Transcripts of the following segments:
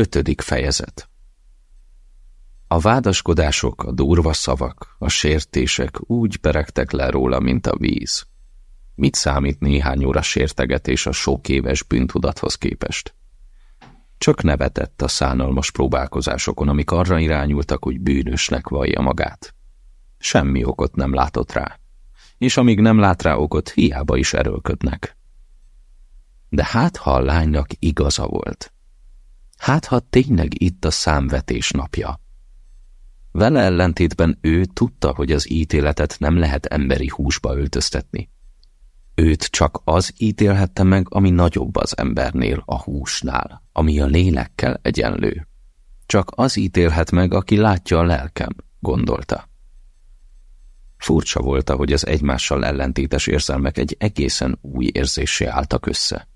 Ötödik fejezet A vádaskodások, a durva szavak, a sértések úgy peregtek le róla, mint a víz. Mit számít néhány óra sértegetés a sok éves bűntudathoz képest? Csak nevetett a szánalmas próbálkozásokon, amik arra irányultak, hogy bűnösnek vallja magát. Semmi okot nem látott rá, és amíg nem lát rá okot, hiába is erőlködnek. De hát, ha a lánynak igaza volt. Hát, ha tényleg itt a számvetés napja. Vele ellentétben ő tudta, hogy az ítéletet nem lehet emberi húsba öltöztetni. Őt csak az ítélhette meg, ami nagyobb az embernél, a húsnál, ami a lélekkel egyenlő. Csak az ítélhet meg, aki látja a lelkem, gondolta. Furcsa volt, hogy az egymással ellentétes érzelmek egy egészen új érzésé álltak össze.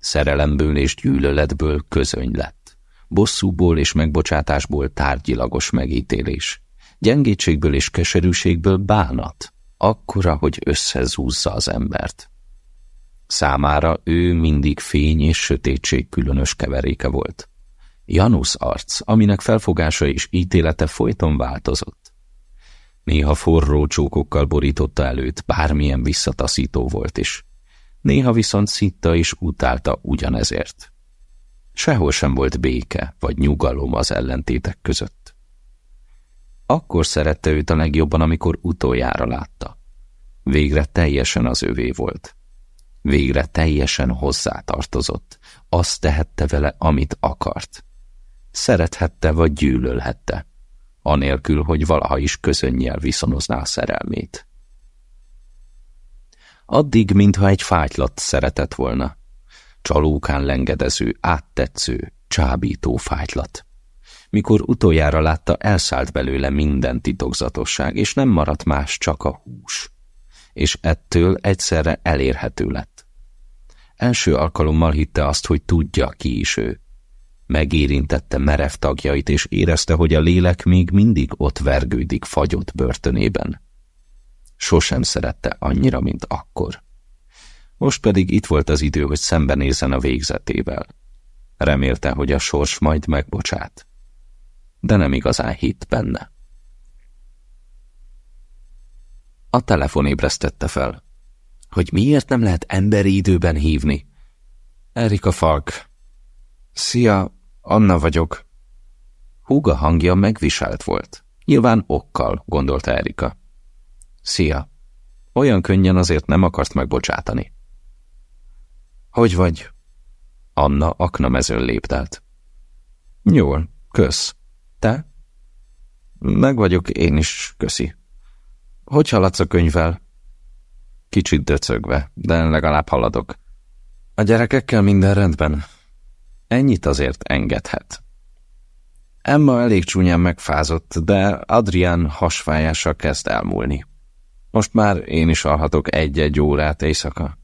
Szerelemből és gyűlöletből közöny lett. Bosszúból és megbocsátásból tárgyilagos megítélés. Gyengétségből és keserűségből bánat, akkora, hogy összezúzza az embert. Számára ő mindig fény és sötétség különös keveréke volt. Janusz arc, aminek felfogása és ítélete folyton változott. Néha forró csókokkal borította előtt, bármilyen visszataszító volt is néha viszont szitta és utálta ugyanezért. Sehol sem volt béke vagy nyugalom az ellentétek között. Akkor szerette őt a legjobban, amikor utoljára látta. Végre teljesen az övé volt. Végre teljesen hozzátartozott. Azt tehette vele, amit akart. Szerethette vagy gyűlölhette, anélkül, hogy valaha is közönnyel viszonozná a szerelmét addig, mintha egy fájtlat szeretett volna. Csalókán lengedező, áttetsző, csábító fájtlat. Mikor utoljára látta, elszállt belőle minden titokzatosság, és nem maradt más, csak a hús. És ettől egyszerre elérhető lett. Első alkalommal hitte azt, hogy tudja, ki is ő. Megérintette merev tagjait, és érezte, hogy a lélek még mindig ott vergődik fagyott börtönében. Sosem szerette annyira, mint akkor. Most pedig itt volt az idő, hogy szembenézzen a végzetével. Remélte, hogy a sors majd megbocsát. De nem igazán hitt benne. A telefon ébresztette fel. Hogy miért nem lehet emberi időben hívni? Erika Falk. Szia, Anna vagyok. Húga hangja megviselt volt. Nyilván okkal, gondolta Erika. Szia! Olyan könnyen azért nem akarsz megbocsátani. Hogy vagy? Anna aknamezőn léptelt. Jól, kösz. Te? Meg vagyok én is, köszi. Hogy haladsz a könyvvel? Kicsit döcögve, de legalább haladok. A gyerekekkel minden rendben? Ennyit azért engedhet. Emma elég csúnyán megfázott, de Adrián hasfájása kezd elmúlni. Most már én is alhatok egy-egy órát éjszaka.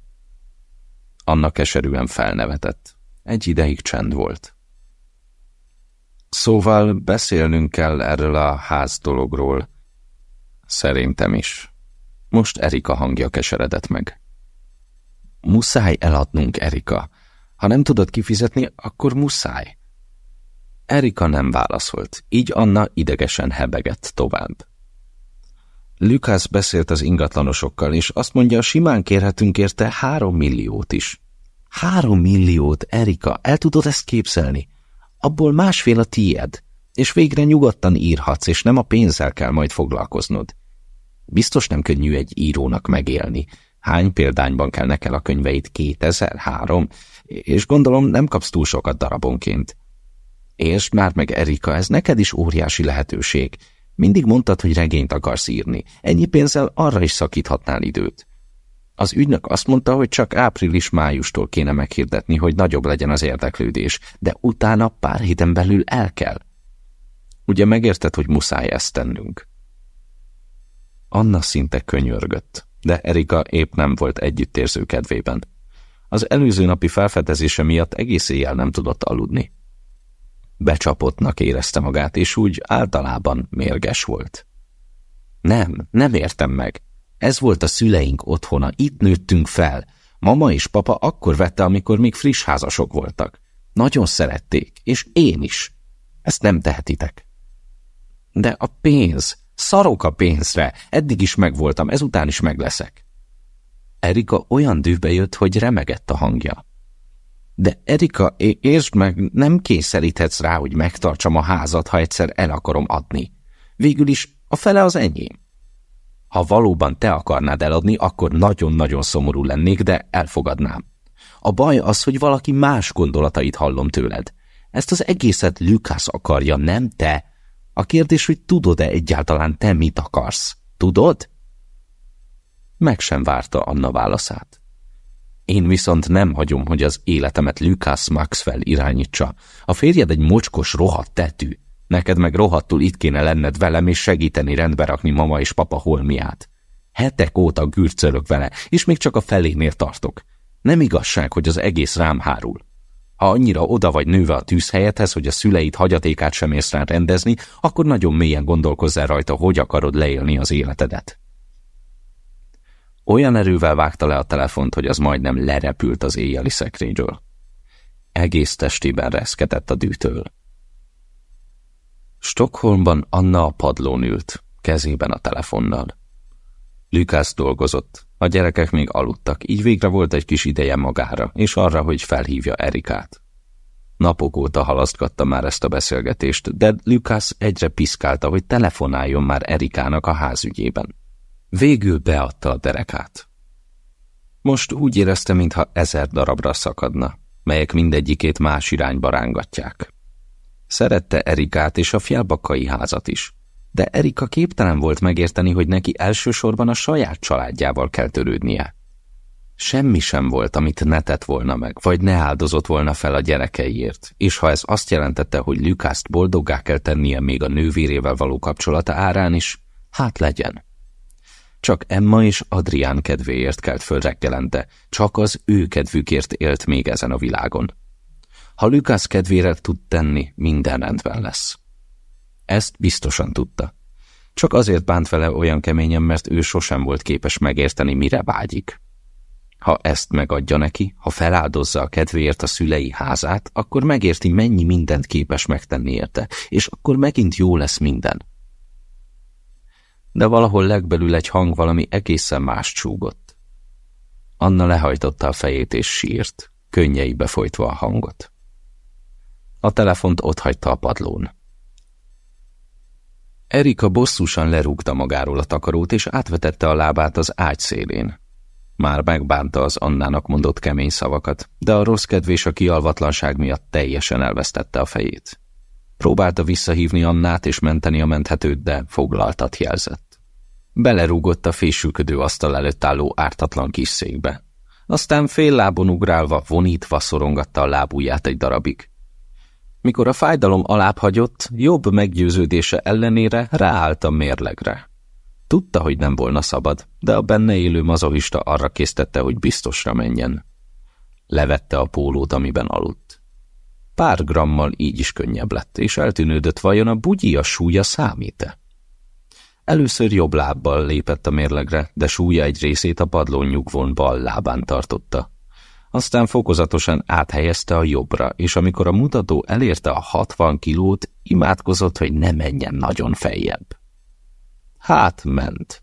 Anna keserűen felnevetett. Egy ideig csend volt. Szóval beszélnünk kell erről a ház dologról. Szerintem is. Most Erika hangja keseredett meg. Muszáj eladnunk, Erika. Ha nem tudod kifizetni, akkor muszáj. Erika nem válaszolt, így Anna idegesen hebegett tovább. Lukász beszélt az ingatlanosokkal, és azt mondja, simán kérhetünk érte három milliót is. Három milliót, Erika, el tudod ezt képzelni? Abból másfél a tied, és végre nyugodtan írhatsz, és nem a pénzzel kell majd foglalkoznod. Biztos nem könnyű egy írónak megélni. Hány példányban kell nekel a könyveit? Kétezer? Három? És gondolom nem kapsz túl sokat darabonként. És már meg, Erika, ez neked is óriási lehetőség. Mindig mondtad, hogy regényt akarsz írni. Ennyi pénzzel arra is szakíthatnál időt. Az ügynök azt mondta, hogy csak április-májustól kéne meghirdetni, hogy nagyobb legyen az érdeklődés, de utána pár héten belül el kell. Ugye megérted, hogy muszáj ezt tennünk? Anna szinte könyörgött, de Erika épp nem volt együttérző kedvében. Az előző napi felfedezése miatt egész éjjel nem tudott aludni. Becsapottnak érezte magát, és úgy általában mérges volt. Nem, nem értem meg. Ez volt a szüleink otthona, itt nőttünk fel. Mama és papa akkor vette, amikor még friss házasok voltak. Nagyon szerették, és én is. Ezt nem tehetitek. De a pénz, szarok a pénzre, eddig is megvoltam, ezután is megleszek. Erika olyan dühbe jött, hogy remegett a hangja. De Erika, értsd meg, nem kényszeríthetsz rá, hogy megtartsam a házat, ha egyszer el akarom adni. Végül is a fele az enyém. Ha valóban te akarnád eladni, akkor nagyon-nagyon szomorú lennék, de elfogadnám. A baj az, hogy valaki más gondolatait hallom tőled. Ezt az egészet Lukász akarja, nem te. A kérdés, hogy tudod-e egyáltalán te mit akarsz? Tudod? Meg sem várta Anna válaszát. Én viszont nem hagyom, hogy az életemet Lucas Maxwell irányítsa. A férjed egy mocskos, rohadt tetű. Neked meg rohadtul itt kéne lenned velem, és segíteni rendbe rakni mama és papa holmiát. Hetek óta gürcölök vele, és még csak a felénél tartok. Nem igazság, hogy az egész rám hárul. Ha annyira oda vagy nőve a tűzhelyethez, hogy a szüleid hagyatékát sem érsz rá rendezni, akkor nagyon mélyen gondolkozzál rajta, hogy akarod leélni az életedet. Olyan erővel vágta le a telefont, hogy az majdnem lerepült az éjjeli szekrényről. Egész testében reszketett a dűtől. Stockholmban Anna a padlón ült, kezében a telefonnal. Lukász dolgozott, a gyerekek még aludtak, így végre volt egy kis ideje magára, és arra, hogy felhívja Erikát. Napok óta halasztgatta már ezt a beszélgetést, de Lukász egyre piszkálta, hogy telefonáljon már Erikának a házügyében. Végül beadta a derekát. Most úgy érezte, mintha ezer darabra szakadna, melyek mindegyikét más irányba rángatják. Szerette Erikát és a fjálbakai házat is, de Erika képtelen volt megérteni, hogy neki elsősorban a saját családjával kell törődnie. Semmi sem volt, amit ne tett volna meg, vagy ne áldozott volna fel a gyerekeiért, és ha ez azt jelentette, hogy Lukászt boldoggá kell tennie még a nővérével való kapcsolata árán is, hát legyen. Csak Emma és Adrián kedvéért kelt föl reggelente, csak az ő kedvükért élt még ezen a világon. Ha Lukász kedvére tud tenni, minden rendben lesz. Ezt biztosan tudta. Csak azért bánt vele olyan keményen, mert ő sosem volt képes megérteni, mire vágyik. Ha ezt megadja neki, ha feláldozza a kedvéért a szülei házát, akkor megérti, mennyi mindent képes megtenni érte, és akkor megint jó lesz minden de valahol legbelül egy hang valami egészen más csúgott. Anna lehajtotta a fejét és sírt, könnyeibe folytva a hangot. A telefont otthagyta a padlón. Erika bosszusan lerúgta magáról a takarót, és átvetette a lábát az ágy szélén. Már megbánta az Annának mondott kemény szavakat, de a rossz kedv és a kialvatlanság miatt teljesen elvesztette a fejét. Próbálta visszahívni Annát és menteni a menthetőt, de foglaltat jelzett. Belerúgott a fésülködő asztal előtt álló ártatlan kis székbe. Aztán fél lábon ugrálva, vonítva szorongatta a lábúját egy darabig. Mikor a fájdalom alább hagyott, jobb meggyőződése ellenére ráállt a mérlegre. Tudta, hogy nem volna szabad, de a benne élő mazohista arra késztette, hogy biztosra menjen. Levette a pólót, amiben aludt. Pár grammal így is könnyebb lett, és eltűnődött vajon a bugyi a súlya számít-e. Először jobb lábbal lépett a mérlegre, de súlya egy részét a padlón nyugvón bal lábán tartotta. Aztán fokozatosan áthelyezte a jobbra, és amikor a mutató elérte a 60 kilót, imádkozott, hogy ne menjen nagyon feljebb. Hát ment.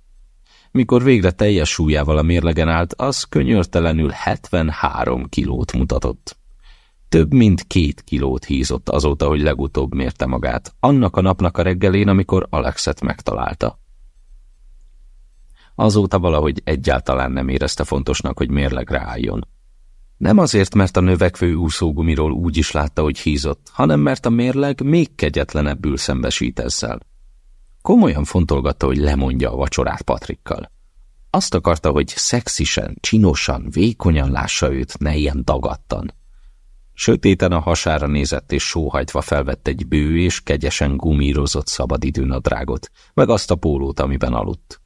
Mikor végre teljes súlyával a mérlegen állt, az könyörtelenül 73 kilót mutatott. Több mint két kilót hízott azóta, hogy legutóbb mérte magát, annak a napnak a reggelén, amikor Alexet megtalálta. Azóta valahogy egyáltalán nem érezte fontosnak, hogy mérlegre álljon. Nem azért, mert a növekvő úszógumiról úgy is látta, hogy hízott, hanem mert a mérleg még kegyetlenebbül szembesít ezzel. Komolyan fontolgatta, hogy lemondja a vacsorát Patrikkal. Azt akarta, hogy szexisen, csinosan, vékonyan lássa őt, ne ilyen dagadtan. Sötéten a hasára nézett és sóhajtva felvett egy bő és kegyesen gumírozott szabadidőnadrágot, meg azt a pólót, amiben aludt.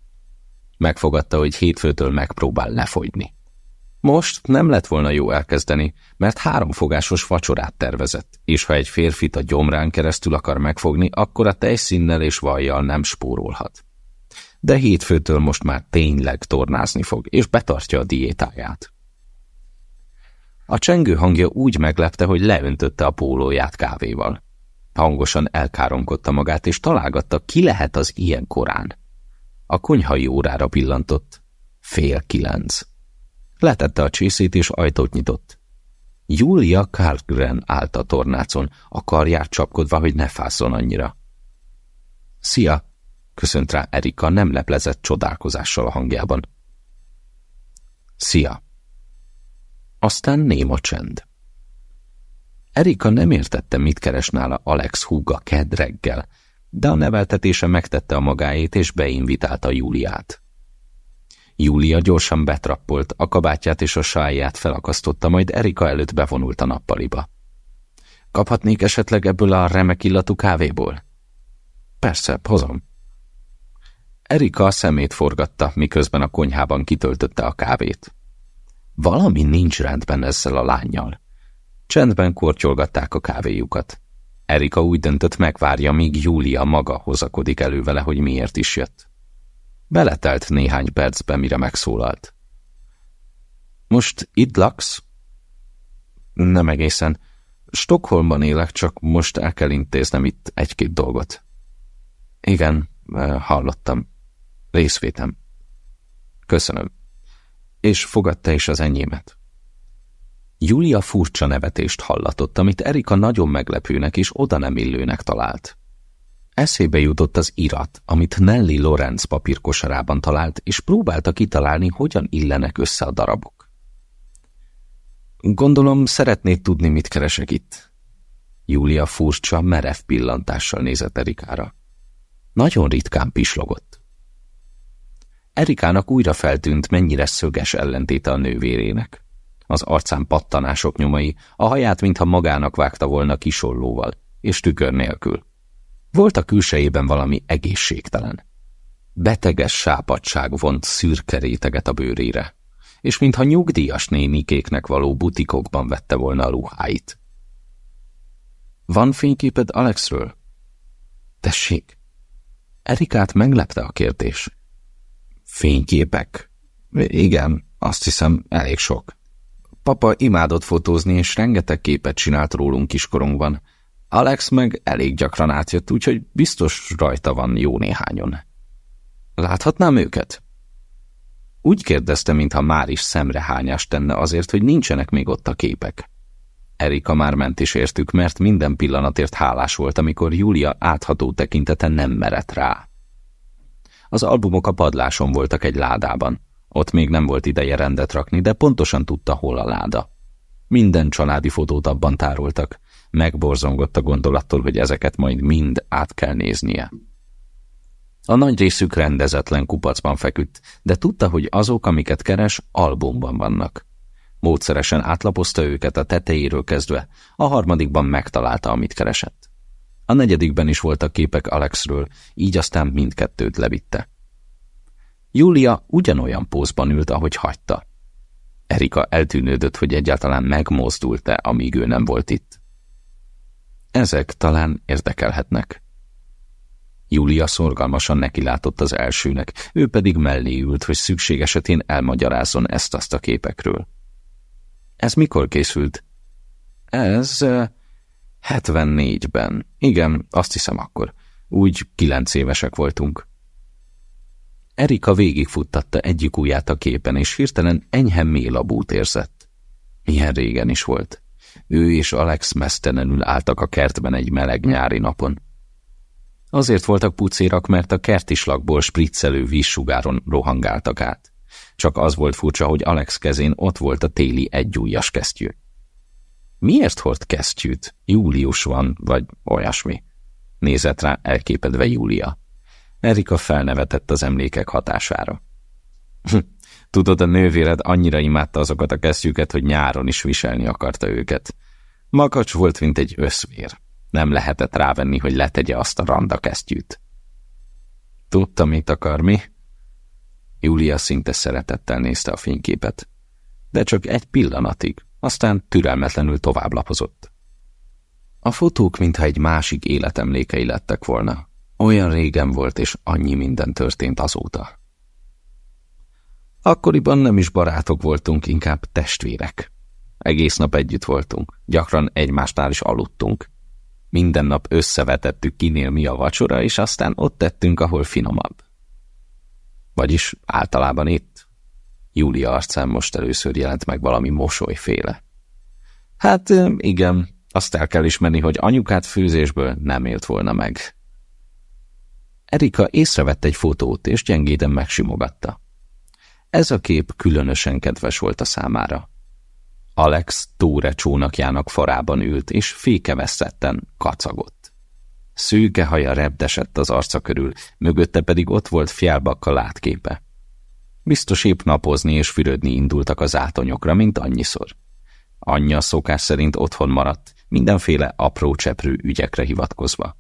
Megfogadta, hogy hétfőtől megpróbál lefogyni. Most nem lett volna jó elkezdeni, mert háromfogásos vacsorát tervezett, és ha egy férfit a gyomrán keresztül akar megfogni, akkor a tejszínnel és vajjal nem spórolhat. De hétfőtől most már tényleg tornázni fog, és betartja a diétáját. A csengő hangja úgy meglepte, hogy leöntötte a pólóját kávéval. Hangosan elkáronkodta magát, és találgatta, ki lehet az ilyen korán. A konyhai órára pillantott. Fél kilenc. Letette a csészét, és ajtót nyitott. Julia Karlgren állt a tornácon, a karját csapkodva, hogy ne fázzon annyira. Szia! köszönt rá Erika nem leplezett csodálkozással a hangjában. Szia! Aztán néma csend. Erika nem értette, mit keres nála Alex húga kedd reggel, de a neveltetése megtette a magáét, és beinvitálta Júliát. Júlia gyorsan betrappolt, a kabátját és a sáját felakasztotta, majd Erika előtt bevonult a nappaliba. Kaphatnék esetleg ebből a remek illatú kávéból? Persze, hozom. Erika a szemét forgatta, miközben a konyhában kitöltötte a kávét. Valami nincs rendben ezzel a lányjal. Csendben kortyolgatták a kávéjukat. Erika úgy döntött megvárja, míg Júlia maga hozakodik elő vele, hogy miért is jött. Beletelt néhány percbe, mire megszólalt. Most itt laksz? Nem egészen. Stockholmban élek, csak most el kell intéznem itt egy-két dolgot. Igen, hallottam. Részvétem. Köszönöm. És fogadta is az enyémet. Julia furcsa nevetést hallatott, amit Erika nagyon meglepőnek és oda nem illőnek talált. Eszébe jutott az irat, amit Nelly Lorenz papírkosarában talált, és próbálta kitalálni, hogyan illenek össze a darabok. Gondolom, szeretnéd tudni, mit keresek itt. Júlia furcsa, merev pillantással nézett Erikára. Nagyon ritkán pislogott. Erikának újra feltűnt, mennyire szöges ellentéte a nővérének. Az arcán pattanások nyomai, a haját, mintha magának vágta volna kisollóval, és tükör nélkül. Volt a külsejében valami egészségtelen. Beteges sápadság vont szürke réteget a bőrére, és mintha nyugdíjas nénikéknek való butikokban vette volna a ruháit. Van fényképed Alexről? Tessék! Erikát meglepte a kérdés. Fényképek? Igen, azt hiszem, elég sok. Papa imádott fotózni, és rengeteg képet csinált rólunk kiskorunkban. Alex meg elég gyakran átjött, úgyhogy biztos rajta van jó néhányon. Láthatnám őket? Úgy kérdezte, mintha már is szemrehányást tenne azért, hogy nincsenek még ott a képek. Erika már ment is értük, mert minden pillanatért hálás volt, amikor Júlia átható tekintete nem merett rá. Az albumok a padláson voltak egy ládában. Ott még nem volt ideje rendet rakni, de pontosan tudta, hol a láda. Minden családi fotót abban tároltak. Megborzongott a gondolattól, hogy ezeket majd mind át kell néznie. A nagy részük rendezetlen kupacban feküdt, de tudta, hogy azok, amiket keres, albumban vannak. Módszeresen átlapozta őket a tetejéről kezdve, a harmadikban megtalálta, amit keresett. A negyedikben is voltak képek Alexről, így aztán mindkettőt levitte. Júlia ugyanolyan pózban ült, ahogy hagyta. Erika eltűnődött, hogy egyáltalán megmozdult-e, amíg ő nem volt itt. Ezek talán érdekelhetnek. Júlia szorgalmasan nekilátott az elsőnek, ő pedig mellé ült, hogy szükség esetén elmagyarázzon ezt-azt a képekről. Ez mikor készült? Ez 74-ben. Igen, azt hiszem akkor. Úgy kilenc évesek voltunk. Erika végigfuttatta egyik ujját a képen, és hirtelen enyhe mélabút érzett. Milyen régen is volt. Ő és Alex mesztelenül álltak a kertben egy meleg nyári napon. Azért voltak pucérak, mert a kertislagból spriccelő vízsugáron rohangáltak át. Csak az volt furcsa, hogy Alex kezén ott volt a téli egyújas kesztyű. Miért hord kesztyűt? Július van, vagy olyasmi. Nézett rá elképedve Júlia. Erika felnevetett az emlékek hatására. Tudod, a nővéred annyira imádta azokat a kesztyűket, hogy nyáron is viselni akarta őket. Makacs volt, mint egy összvér. Nem lehetett rávenni, hogy letegye azt a randa kesztyűt. Tudta, mit akar, mi? Júlia szinte szeretettel nézte a fényképet. De csak egy pillanatig, aztán türelmetlenül tovább lapozott. A fotók, mintha egy másik életemlékei lettek volna. Olyan régen volt, és annyi minden történt azóta. Akkoriban nem is barátok voltunk, inkább testvérek. egész nap együtt voltunk, gyakran egymásnál is aludtunk. Minden nap összevetettük, kinél mi a vacsora, és aztán ott tettünk, ahol finomabb. Vagyis általában itt. Júlia arcán most először jelent meg valami mosolyféle. Hát igen, azt el kell ismerni, hogy anyukát főzésből nem élt volna meg. Erika észrevett egy fotót, és gyengéden megsimogatta. Ez a kép különösen kedves volt a számára. Alex Tóre csónakjának farában ült, és fékeveszetten kacagott. Szűke haja repdesett az arca körül, mögötte pedig ott volt fiálbakka látképe. Biztos épp napozni és fürödni indultak az átonyokra, mint annyiszor. Anyja szokás szerint otthon maradt, mindenféle apró cseprő ügyekre hivatkozva.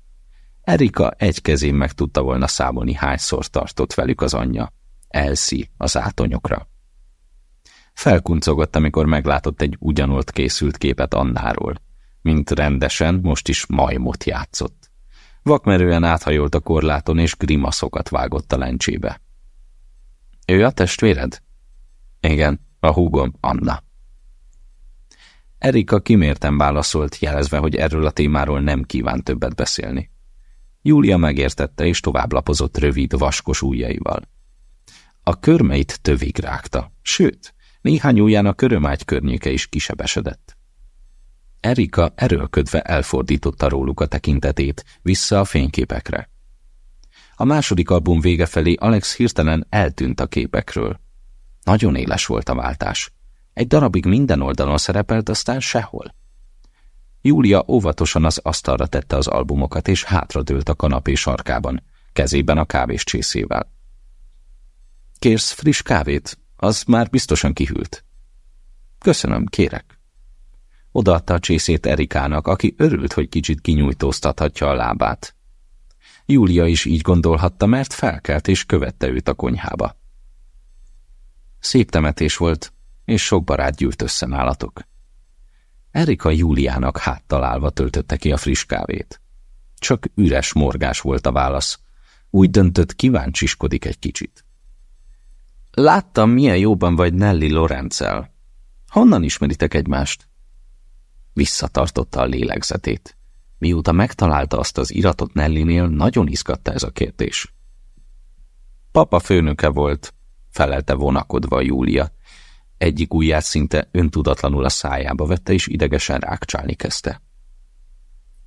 Erika egy kezén meg tudta volna számolni, hányszor tartott velük az anyja. Elsi az átonyokra. Felkuncogott, amikor meglátott egy ugyanolt készült képet Annáról. Mint rendesen, most is majmot játszott. Vakmerően áthajolt a korláton, és grimaszokat vágott a lencsébe. Ő a testvéred? Igen, a húgom, Anna. Erika kimérten válaszolt, jelezve, hogy erről a témáról nem kíván többet beszélni. Júlia megértette, és tovább lapozott rövid, vaskos ujjaival. A körmeit tövig rágta, sőt, néhány ujján a körömágy környéke is kisebesedett. Erika erőlködve elfordította róluk a tekintetét, vissza a fényképekre. A második album vége felé Alex hirtelen eltűnt a képekről. Nagyon éles volt a váltás. Egy darabig minden oldalon szerepelt, aztán sehol. Júlia óvatosan az asztalra tette az albumokat, és hátradőlt a kanapé sarkában, kezében a kávés csészével. Kérsz friss kávét? Az már biztosan kihűlt. Köszönöm, kérek. Odaadta a csészét Erikának, aki örült, hogy kicsit kinyújtóztathatja a lábát. Júlia is így gondolhatta, mert felkelt és követte őt a konyhába. Szép temetés volt, és sok barát gyűlt össze nálatok. Erika Júliának háttalálva töltötte ki a friss kávét. Csak üres morgás volt a válasz. Úgy döntött, kíváncsiskodik egy kicsit. Láttam, milyen jóban vagy Nelly Lorenzel. Honnan ismeritek egymást? Visszatartotta a lélegzetét. Mióta megtalálta azt az iratot Nellinél, nagyon izgatta ez a kérdés. Papa főnöke volt, felelte vonakodva Júlia, egyik ujját szinte öntudatlanul a szájába vette, és idegesen rákcsálni kezdte.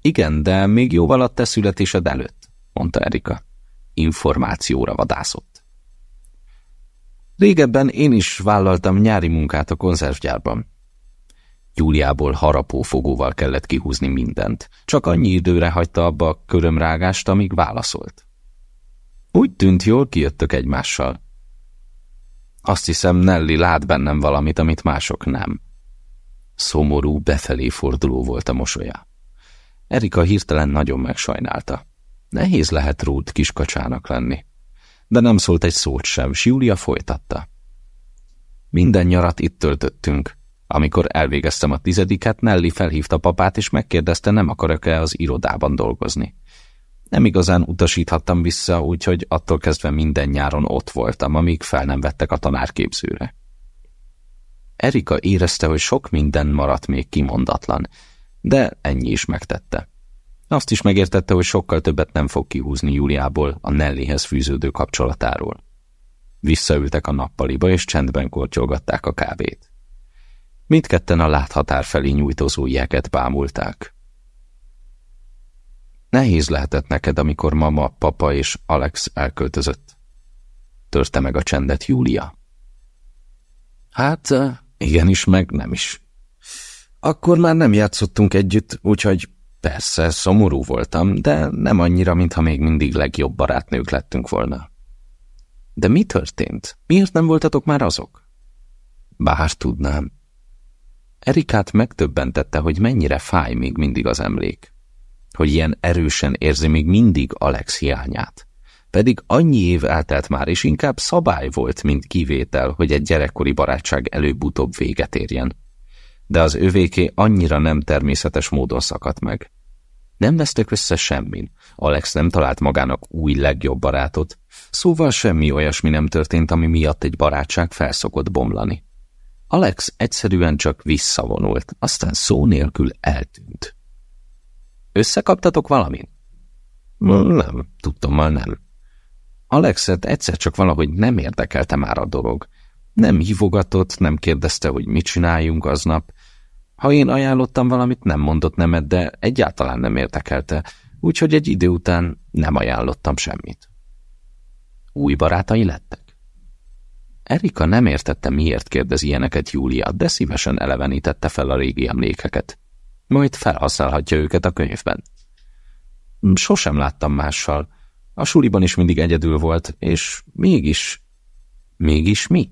Igen, de még jóval a te születésed előtt, mondta Erika. Információra vadászott. Régebben én is vállaltam nyári munkát a konzervgyárban. Júliából harapófogóval kellett kihúzni mindent. Csak annyi időre hagyta abba a körömrágást, amíg válaszolt. Úgy tűnt, jól kijöttök egymással. Azt hiszem, Nelly lát bennem valamit, amit mások nem. Szomorú, befelé forduló volt a mosolya. Erika hirtelen nagyon megsajnálta. Nehéz lehet Ruth kiskacsának lenni. De nem szólt egy szót sem, s Júlia folytatta. Minden nyarat itt töltöttünk. Amikor elvégeztem a tizediket, Nelly felhívta papát, és megkérdezte, nem akarok-e az irodában dolgozni. Nem igazán utasíthattam vissza, úgyhogy attól kezdve minden nyáron ott voltam, amíg fel nem vettek a tanárképzőre. Erika érezte, hogy sok minden maradt még kimondatlan, de ennyi is megtette. Azt is megértette, hogy sokkal többet nem fog kihúzni Júliából a Nellyhez fűződő kapcsolatáról. Visszaültek a nappaliba, és csendben kortyolgatták a kávét. Mindketten a láthatár felé nyújtózó jeket bámulták. Nehéz lehetett neked, amikor mama, papa és Alex elköltözött. Törte meg a csendet Júlia? Hát, igenis, meg nem is. Akkor már nem játszottunk együtt, úgyhogy persze, szomorú voltam, de nem annyira, mintha még mindig legjobb barátnők lettünk volna. De mi történt? Miért nem voltatok már azok? Bár tudnám. Erikát megtöbbentette, hogy mennyire fáj még mindig az emlék hogy ilyen erősen érzi még mindig Alex hiányát. Pedig annyi év eltelt már, és inkább szabály volt, mint kivétel, hogy egy gyerekkori barátság előbb-utóbb véget érjen. De az övéké annyira nem természetes módon szakadt meg. Nem vesztek össze semmin. Alex nem talált magának új legjobb barátot, szóval semmi olyasmi nem történt, ami miatt egy barátság felszokott bomlani. Alex egyszerűen csak visszavonult, aztán szó nélkül eltűnt. Összekaptatok valamit? Nem, tudtommal nem. Alexet egyszer csak valahogy nem érdekelte már a dolog. Nem hívogatott, nem kérdezte, hogy mit csináljunk aznap. Ha én ajánlottam valamit, nem mondott nemet, de egyáltalán nem érdekelte, úgyhogy egy idő után nem ajánlottam semmit. Új barátai lettek? Erika nem értette, miért kérdez ilyeneket Júlia, de szívesen elevenítette fel a régi emlékeket. Majd felhasználhatja őket a könyvben. Sosem láttam mással. A suliban is mindig egyedül volt, és mégis... Mégis mi?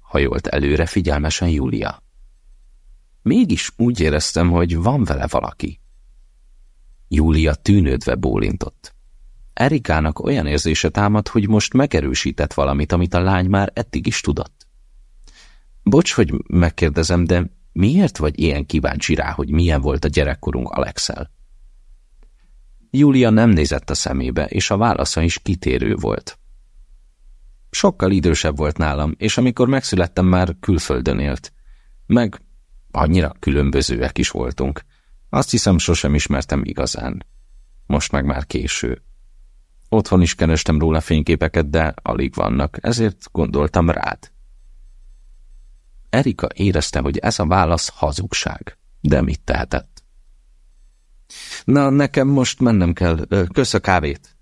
Hajolt előre figyelmesen Júlia. Mégis úgy éreztem, hogy van vele valaki. Júlia tűnődve bólintott. Erikának olyan érzése támad, hogy most megerősített valamit, amit a lány már eddig is tudott. Bocs, hogy megkérdezem, de miért vagy ilyen kíváncsi rá, hogy milyen volt a gyerekkorunk Alexel? Júlia nem nézett a szemébe, és a válasza is kitérő volt. Sokkal idősebb volt nálam, és amikor megszülettem, már külföldön élt. Meg annyira különbözőek is voltunk. Azt hiszem, sosem ismertem igazán. Most meg már késő. Otthon is kerestem róla fényképeket, de alig vannak, ezért gondoltam rád. Erika érezte, hogy ez a válasz hazugság, de mit tehetett? Na, nekem most mennem kell. Kösz a kávét.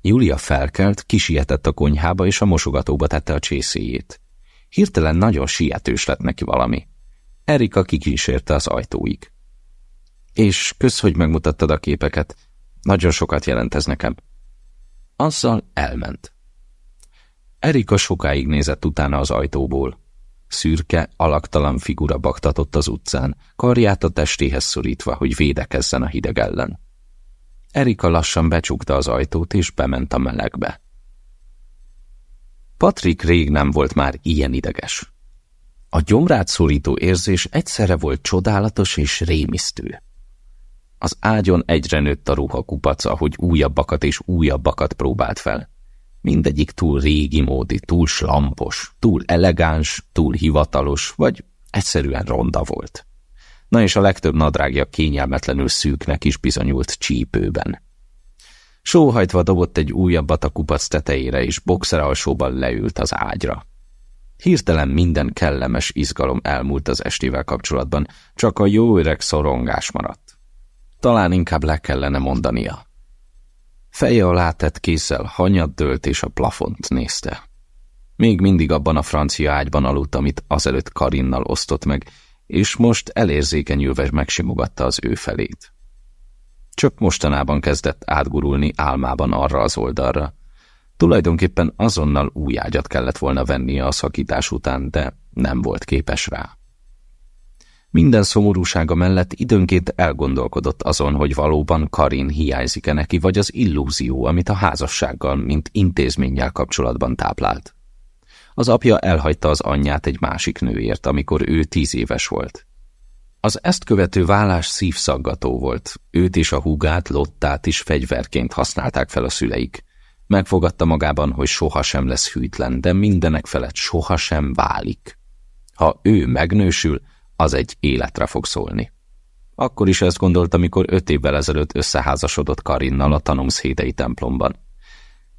Julia felkelt, kisietett a konyhába, és a mosogatóba tette a csészéjét. Hirtelen nagyon sietős lett neki valami. Erika kikísérte az ajtóig. És kösz, hogy megmutattad a képeket. Nagyon sokat jelent ez nekem. Azzal elment. Erika sokáig nézett utána az ajtóból. Szürke, alaktalan figura baktatott az utcán, karját a testéhez szorítva, hogy védekezzen a hideg ellen. Erika lassan becsukta az ajtót, és bement a melegbe. Patrik rég nem volt már ilyen ideges. A gyomrát szorító érzés egyszerre volt csodálatos és rémisztő. Az ágyon egyre nőtt a ruha kupaca, hogy újabbakat és újabbakat próbált fel. Mindegyik túl régi módi, túl slampos, túl elegáns, túl hivatalos, vagy egyszerűen ronda volt. Na és a legtöbb nadrágja kényelmetlenül szűknek is bizonyult csípőben. Sóhajtva dobott egy újabbat a kupac tetejére, és boxer alsóban leült az ágyra. Hirtelen minden kellemes izgalom elmúlt az estével kapcsolatban, csak a jó öreg szorongás maradt. Talán inkább le kellene mondania. Feje alá tett kézzel hanyat dőlt és a plafont nézte. Még mindig abban a francia ágyban aludt, amit azelőtt Karinnal osztott meg, és most elérzékenyülve megsimogatta az ő felét. Csak mostanában kezdett átgurulni álmában arra az oldalra. Tulajdonképpen azonnal új ágyat kellett volna vennie a szakítás után, de nem volt képes rá. Minden szomorúsága mellett időnként elgondolkodott azon, hogy valóban Karin hiányzik-e neki, vagy az illúzió, amit a házassággal, mint intézménnyel kapcsolatban táplált. Az apja elhagyta az anyját egy másik nőért, amikor ő tíz éves volt. Az ezt követő vállás szívszaggató volt. Őt és a húgát, Lottát is fegyverként használták fel a szüleik. Megfogadta magában, hogy sohasem lesz hűtlen, de mindenek felett sohasem válik. Ha ő megnősül, az egy életre fog szólni. Akkor is ezt gondolta, amikor öt évvel ezelőtt összeházasodott Karinnal a tanumszhédei templomban.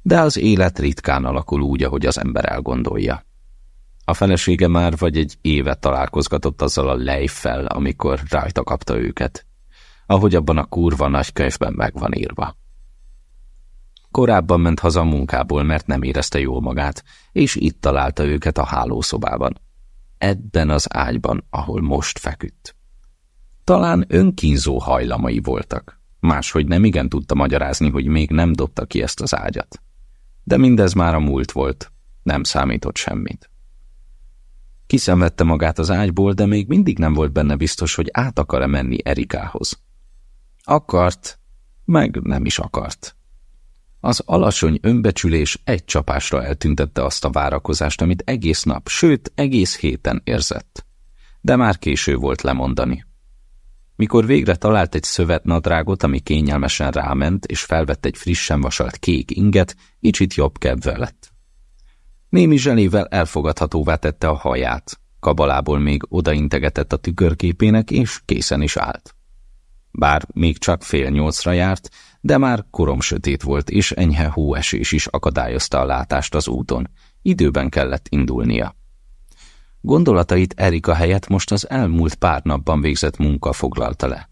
De az élet ritkán alakul úgy, ahogy az ember elgondolja. A felesége már vagy egy éve találkozgatott azzal a lejfel, amikor rajta kapta őket, ahogy abban a kurva nagy könyvben meg van írva. Korábban ment haza munkából, mert nem érezte jól magát, és itt találta őket a hálószobában ebben az ágyban, ahol most feküdt. Talán önkínzó hajlamai voltak, máshogy nem igen tudta magyarázni, hogy még nem dobta ki ezt az ágyat. De mindez már a múlt volt, nem számított semmit. Kiszenvedte magát az ágyból, de még mindig nem volt benne biztos, hogy át akar-e menni Erikához. Akart, meg nem is akart. Az alacsony önbecsülés egy csapásra eltüntette azt a várakozást, amit egész nap, sőt, egész héten érzett. De már késő volt lemondani. Mikor végre talált egy szövetnadrágot, ami kényelmesen ráment, és felvett egy frissen vasalt kék inget, kicsit jobb kedve lett. Némi zselével elfogadhatóvá tette a haját. kabalából még odaintegetett a tükörképének, és készen is állt. Bár még csak fél nyolcra járt, de már korom sötét volt, és enyhe hóesés is akadályozta a látást az úton. Időben kellett indulnia. Gondolatait Erika helyett most az elmúlt pár napban végzett munka foglalta le.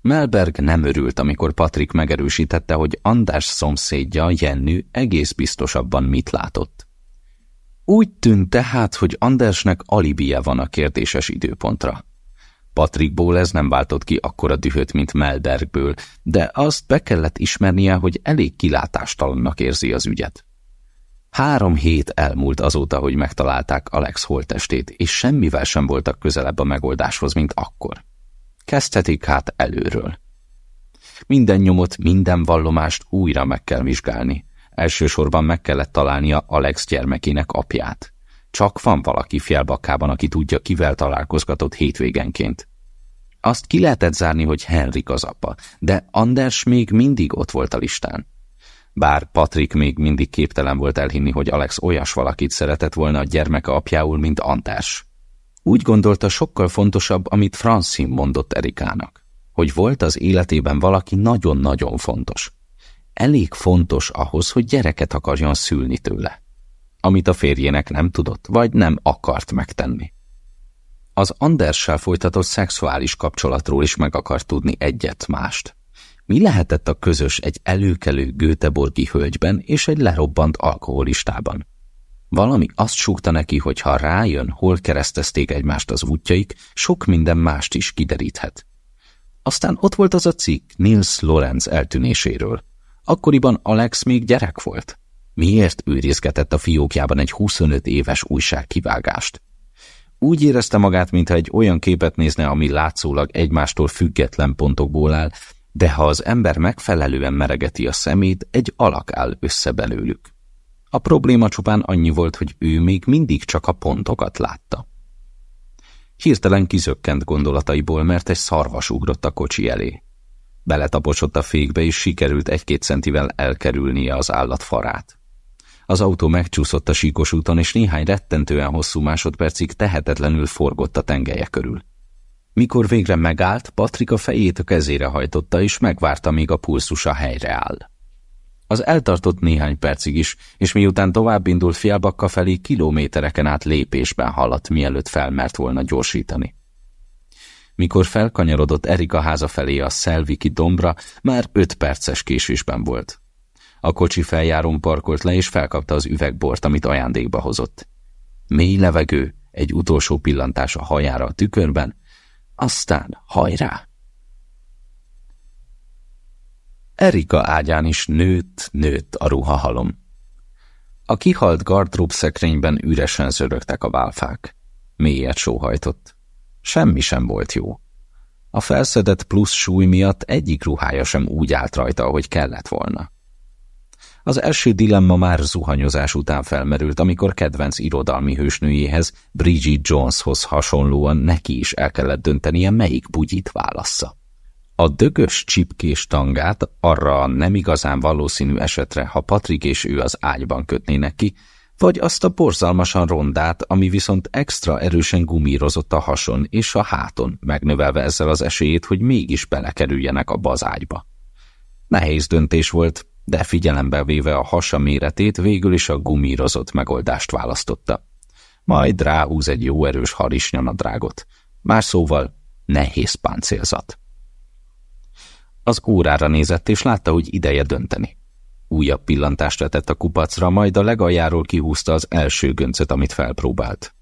Melberg nem örült, amikor Patrik megerősítette, hogy András szomszédja, Jenny egész biztosabban mit látott. Úgy tűnt tehát, hogy Andersnek alibije van a kérdéses időpontra. Patrickból ez nem váltott ki akkora dühöt, mint Melbergből, de azt be kellett ismernie, hogy elég kilátástalannak érzi az ügyet. Három hét elmúlt azóta, hogy megtalálták Alex holtestét, és semmivel sem voltak közelebb a megoldáshoz, mint akkor. Kezdhetik hát előről. Minden nyomot, minden vallomást újra meg kell vizsgálni. Elsősorban meg kellett találnia Alex gyermekének apját. Csak van valaki fjellbakkában, aki tudja, kivel találkozgatott hétvégenként. Azt ki lehetett zárni, hogy Henrik az apa, de Anders még mindig ott volt a listán. Bár Patrik még mindig képtelen volt elhinni, hogy Alex olyas valakit szeretett volna a gyermeke apjául, mint Andás. Úgy gondolta sokkal fontosabb, amit Francine mondott Erikának, hogy volt az életében valaki nagyon-nagyon fontos. Elég fontos ahhoz, hogy gyereket akarjon szülni tőle. Amit a férjének nem tudott, vagy nem akart megtenni. Az Anderssel folytatott szexuális kapcsolatról is meg akart tudni egyet mást. Mi lehetett a közös egy előkelő Göteborgi hölgyben és egy lerobbant alkoholistában? Valami azt súgta neki, hogy ha rájön, hol keresztezték egymást az útjaik, sok minden mást is kideríthet. Aztán ott volt az a cikk Nils Lorenz eltűnéséről. Akkoriban Alex még gyerek volt. Miért őrizgetett a fiókjában egy 25 éves újságkivágást? Úgy érezte magát, mintha egy olyan képet nézne, ami látszólag egymástól független pontokból áll, de ha az ember megfelelően meregeti a szemét, egy alak áll össze belőlük. A probléma csupán annyi volt, hogy ő még mindig csak a pontokat látta. Hirtelen kizökkent gondolataiból, mert egy szarvas ugrott a kocsi elé. Beletaposott a fékbe, és sikerült egy-két centivel elkerülnie az állat farát. Az autó megcsúszott a síkos úton, és néhány rettentően hosszú másodpercig tehetetlenül forgott a tengelye körül. Mikor végre megállt, Patrik a fejét a kezére hajtotta, és megvárta, míg a pulszusa helyreáll. Az eltartott néhány percig is, és miután tovább indult Fialbakka felé, kilométereken át lépésben haladt, mielőtt felmert volna gyorsítani. Mikor felkanyarodott Erika háza felé a Szelviki dombra, már öt perces késésben volt. A kocsi feljárón parkolt le, és felkapta az üvegbort, amit ajándékba hozott. Mély levegő, egy utolsó pillantás a hajára a tükörben, aztán hajrá! Erika ágyán is nőtt, nőtt a ruhahalom. A kihalt gardrób szekrényben üresen zörögtek a válfák. Mélyet sóhajtott. Semmi sem volt jó. A felszedett plusz súly miatt egyik ruhája sem úgy állt rajta, ahogy kellett volna. Az első dilemma már zuhanyozás után felmerült, amikor kedvenc irodalmi hősnőjéhez, Bridget Joneshoz hasonlóan neki is el kellett döntenie, melyik bugyit válassza. A dögös csipkés tangát arra nem igazán valószínű esetre, ha Patrik és ő az ágyban kötnének ki, vagy azt a borzalmasan rondát, ami viszont extra erősen gumírozott a hason és a háton, megnövelve ezzel az esélyét, hogy mégis belekerüljenek a bazágyba. Nehéz döntés volt, de figyelembe véve a hasa méretét végül is a gumírozott megoldást választotta. Majd ráhúz egy jó erős harisnyanadrágot. Más szóval nehéz páncélzat. Az órára nézett, és látta, hogy ideje dönteni. Újabb pillantást vetett a kupacra, majd a legaljáról kihúzta az első göncöt, amit felpróbált.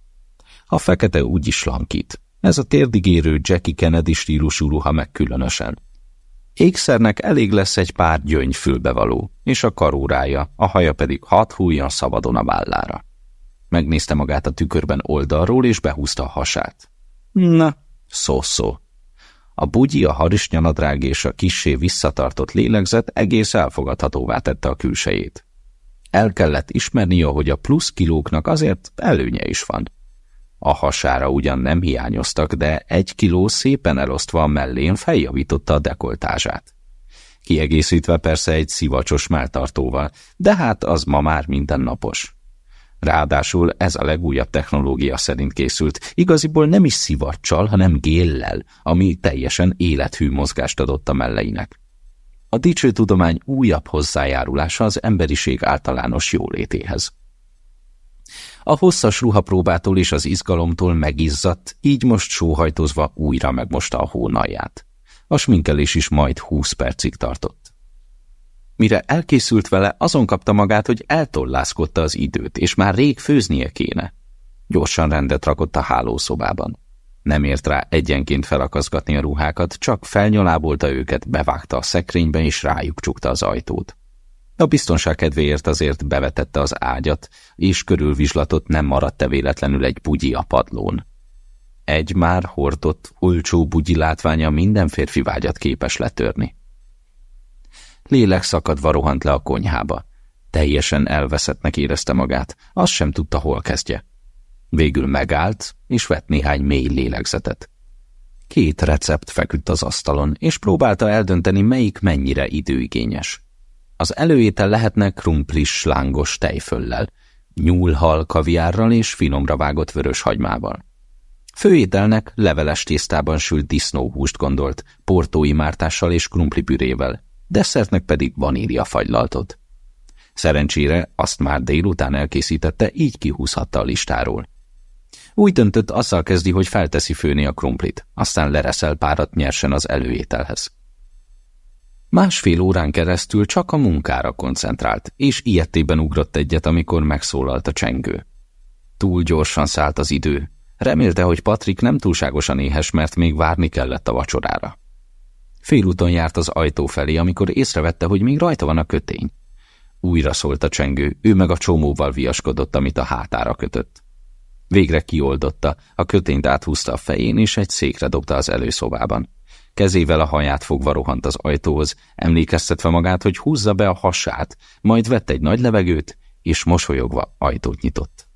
A fekete úgy is lankít. Ez a térdigérő Jackie Kennedy stílusú ruha meg különösen. Ékszernek elég lesz egy pár gyöngy fülbevaló, és a karórája, a haja pedig hat hújjan szabadon a vállára. Megnézte magát a tükörben oldalról, és behúzta a hasát. Na, szó-szó. A bugyi, a harisnyanadrág és a kissé visszatartott lélegzet egész elfogadhatóvá tette a külsejét. El kellett ismernie, hogy a plusz kilóknak azért előnye is van. A hasára ugyan nem hiányoztak, de egy kiló szépen elosztva a mellén feljavította a dekoltázsát. Kiegészítve persze egy szivacsos melltartóval, de hát az ma már mindennapos. Ráadásul ez a legújabb technológia szerint készült, igaziból nem is szivacsal, hanem géllel, ami teljesen élethű mozgást adott a melleinek. A dicső tudomány újabb hozzájárulása az emberiség általános jólétéhez. A hosszas ruhapróbától és az izgalomtól megizzadt, így most sóhajtozva újra megmosta a hónalját. A sminkelés is majd húsz percig tartott. Mire elkészült vele, azon kapta magát, hogy eltollászkodta az időt, és már rég főznie kéne. Gyorsan rendet rakott a hálószobában. Nem ért rá egyenként felakaszgatni a ruhákat, csak felnyalábolta őket, bevágta a szekrénybe, és rájuk csukta az ajtót. A biztonság kedvéért azért bevetette az ágyat, és körülvizslatot nem maradt-e véletlenül egy bugyi a padlón. Egy már hordott, olcsó bugyi látványa minden férfi vágyat képes letörni. Lélek szakadva rohant le a konyhába. Teljesen elveszettnek érezte magát, azt sem tudta, hol kezdje. Végül megállt, és vett néhány mély lélegzetet. Két recept feküdt az asztalon, és próbálta eldönteni, melyik mennyire időigényes. Az előétel lehetne krumplis lángos tejföllel, nyúlhal kaviárral és finomra vágott vörös hagymával. Főételnek leveles tésztában sült disznóhúst gondolt, portói mártással és krumplipürével, desszertnek pedig vaníliafagylaltot. Szerencsére azt már délután elkészítette, így kihúzhatta a listáról. Úgy döntött, azzal kezdi, hogy felteszi főni a krumplit, aztán lereszel párat nyersen az előételhez. Másfél órán keresztül csak a munkára koncentrált, és ilyettében ugrott egyet, amikor megszólalt a csengő. Túl gyorsan szállt az idő. Remélte, hogy Patrik nem túlságosan éhes, mert még várni kellett a vacsorára. Félúton járt az ajtó felé, amikor észrevette, hogy még rajta van a kötény. Újra szólt a csengő, ő meg a csomóval viaskodott, amit a hátára kötött. Végre kioldotta, a kötényt áthúzta a fején, és egy székre dobta az előszobában. Kezével a haját fogva rohant az ajtóhoz, emlékeztetve magát, hogy húzza be a hasát, majd vett egy nagy levegőt, és mosolyogva ajtót nyitott.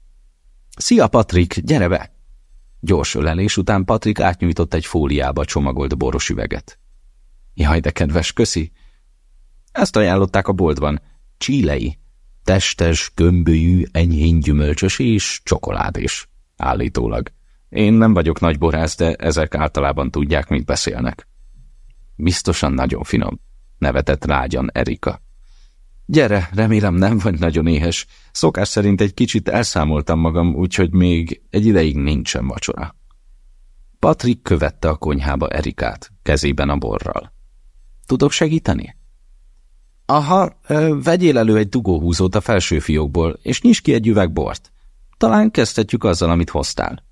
Szia, Patrik, gyere be! Gyors ölelés után Patrik átnyújtott egy fóliába csomagolt boros üveget. Jaj, de kedves, köszi! Ezt ajánlották a boltban. Csílei. Testes, gömbölyű, enyhén gyümölcsös és csokoládés. Állítólag. Én nem vagyok nagy borász, de ezek általában tudják, mit beszélnek. Biztosan nagyon finom, nevetett rágyan Erika. Gyere, remélem nem vagy nagyon éhes. Szokás szerint egy kicsit elszámoltam magam, úgyhogy még egy ideig nincsen vacsora. Patrik követte a konyhába Erikát, kezében a borral. Tudok segíteni? Aha, vegyél elő egy dugóhúzót a felső fiókból, és nyisd ki egy üveg bort. Talán kezdhetjük azzal, amit hoztál.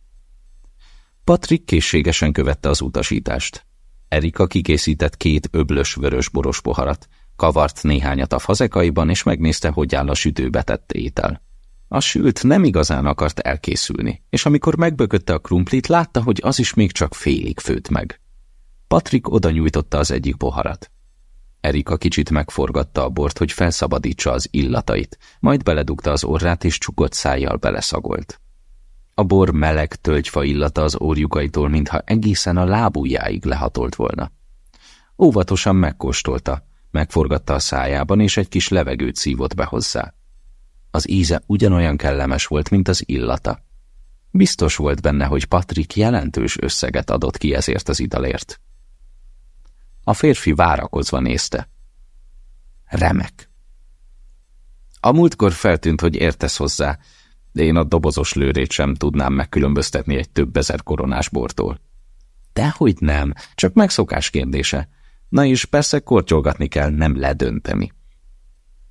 Patrik készségesen követte az utasítást. Erika kikészített két öblös vörös boros poharat, kavart néhányat a fazekaiban, és megnézte, hogy áll a sütőbe tett étel. A sült nem igazán akart elkészülni, és amikor megbökötte a krumplit, látta, hogy az is még csak félig főtt meg. Patrik oda nyújtotta az egyik poharat. Erika kicsit megforgatta a bort, hogy felszabadítsa az illatait, majd beledugta az orrát, és csukott szájjal beleszagolt. A bor meleg tölgyfa illata az orjukaitól, mintha egészen a lábujjáig lehatolt volna. Óvatosan megkóstolta, megforgatta a szájában, és egy kis levegőt szívott be hozzá. Az íze ugyanolyan kellemes volt, mint az illata. Biztos volt benne, hogy Patrik jelentős összeget adott ki ezért az italért. A férfi várakozva nézte. Remek. A múltkor feltűnt, hogy értesz hozzá, de én a dobozos lőrét sem tudnám megkülönböztetni egy több ezer koronás bortól. Dehogy nem, csak megszokás kérdése. Na és persze kortyolgatni kell, nem ledönteni.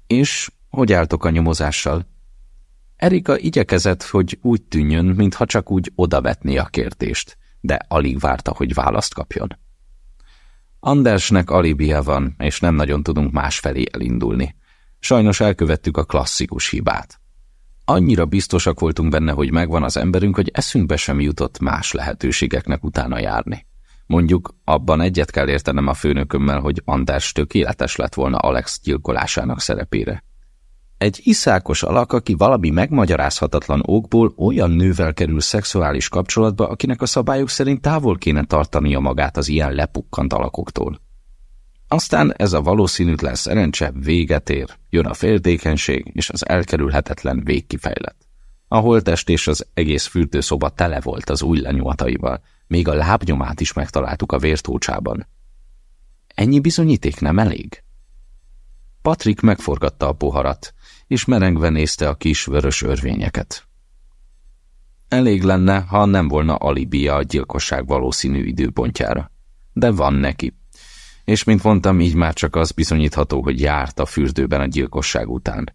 És hogy álltok a nyomozással? Erika igyekezett, hogy úgy tűnjön, mintha csak úgy odavetné a kérdést, de alig várta, hogy választ kapjon. Andersnek alibia van, és nem nagyon tudunk másfelé elindulni. Sajnos elkövettük a klasszikus hibát. Annyira biztosak voltunk benne, hogy megvan az emberünk, hogy eszünkbe sem jutott más lehetőségeknek utána járni. Mondjuk abban egyet kell értenem a főnökömmel, hogy Anders tökéletes lett volna Alex gyilkolásának szerepére. Egy iszákos alak, aki valami megmagyarázhatatlan okból olyan nővel kerül szexuális kapcsolatba, akinek a szabályok szerint távol kéne tartania magát az ilyen lepukkant alakoktól. Aztán ez a valószínűtlen szerencse véget ér, jön a féltékenység és az elkerülhetetlen végkifejlet. A holtest és az egész fürdőszoba tele volt az új lenyulataival, még a lábnyomát is megtaláltuk a vértócsában. Ennyi bizonyíték nem elég? Patrik megforgatta a poharat, és merengve nézte a kis vörös örvényeket. Elég lenne, ha nem volna alibia a gyilkosság valószínű időpontjára. De van neki. És mint mondtam, így már csak az bizonyítható, hogy járt a fürdőben a gyilkosság után.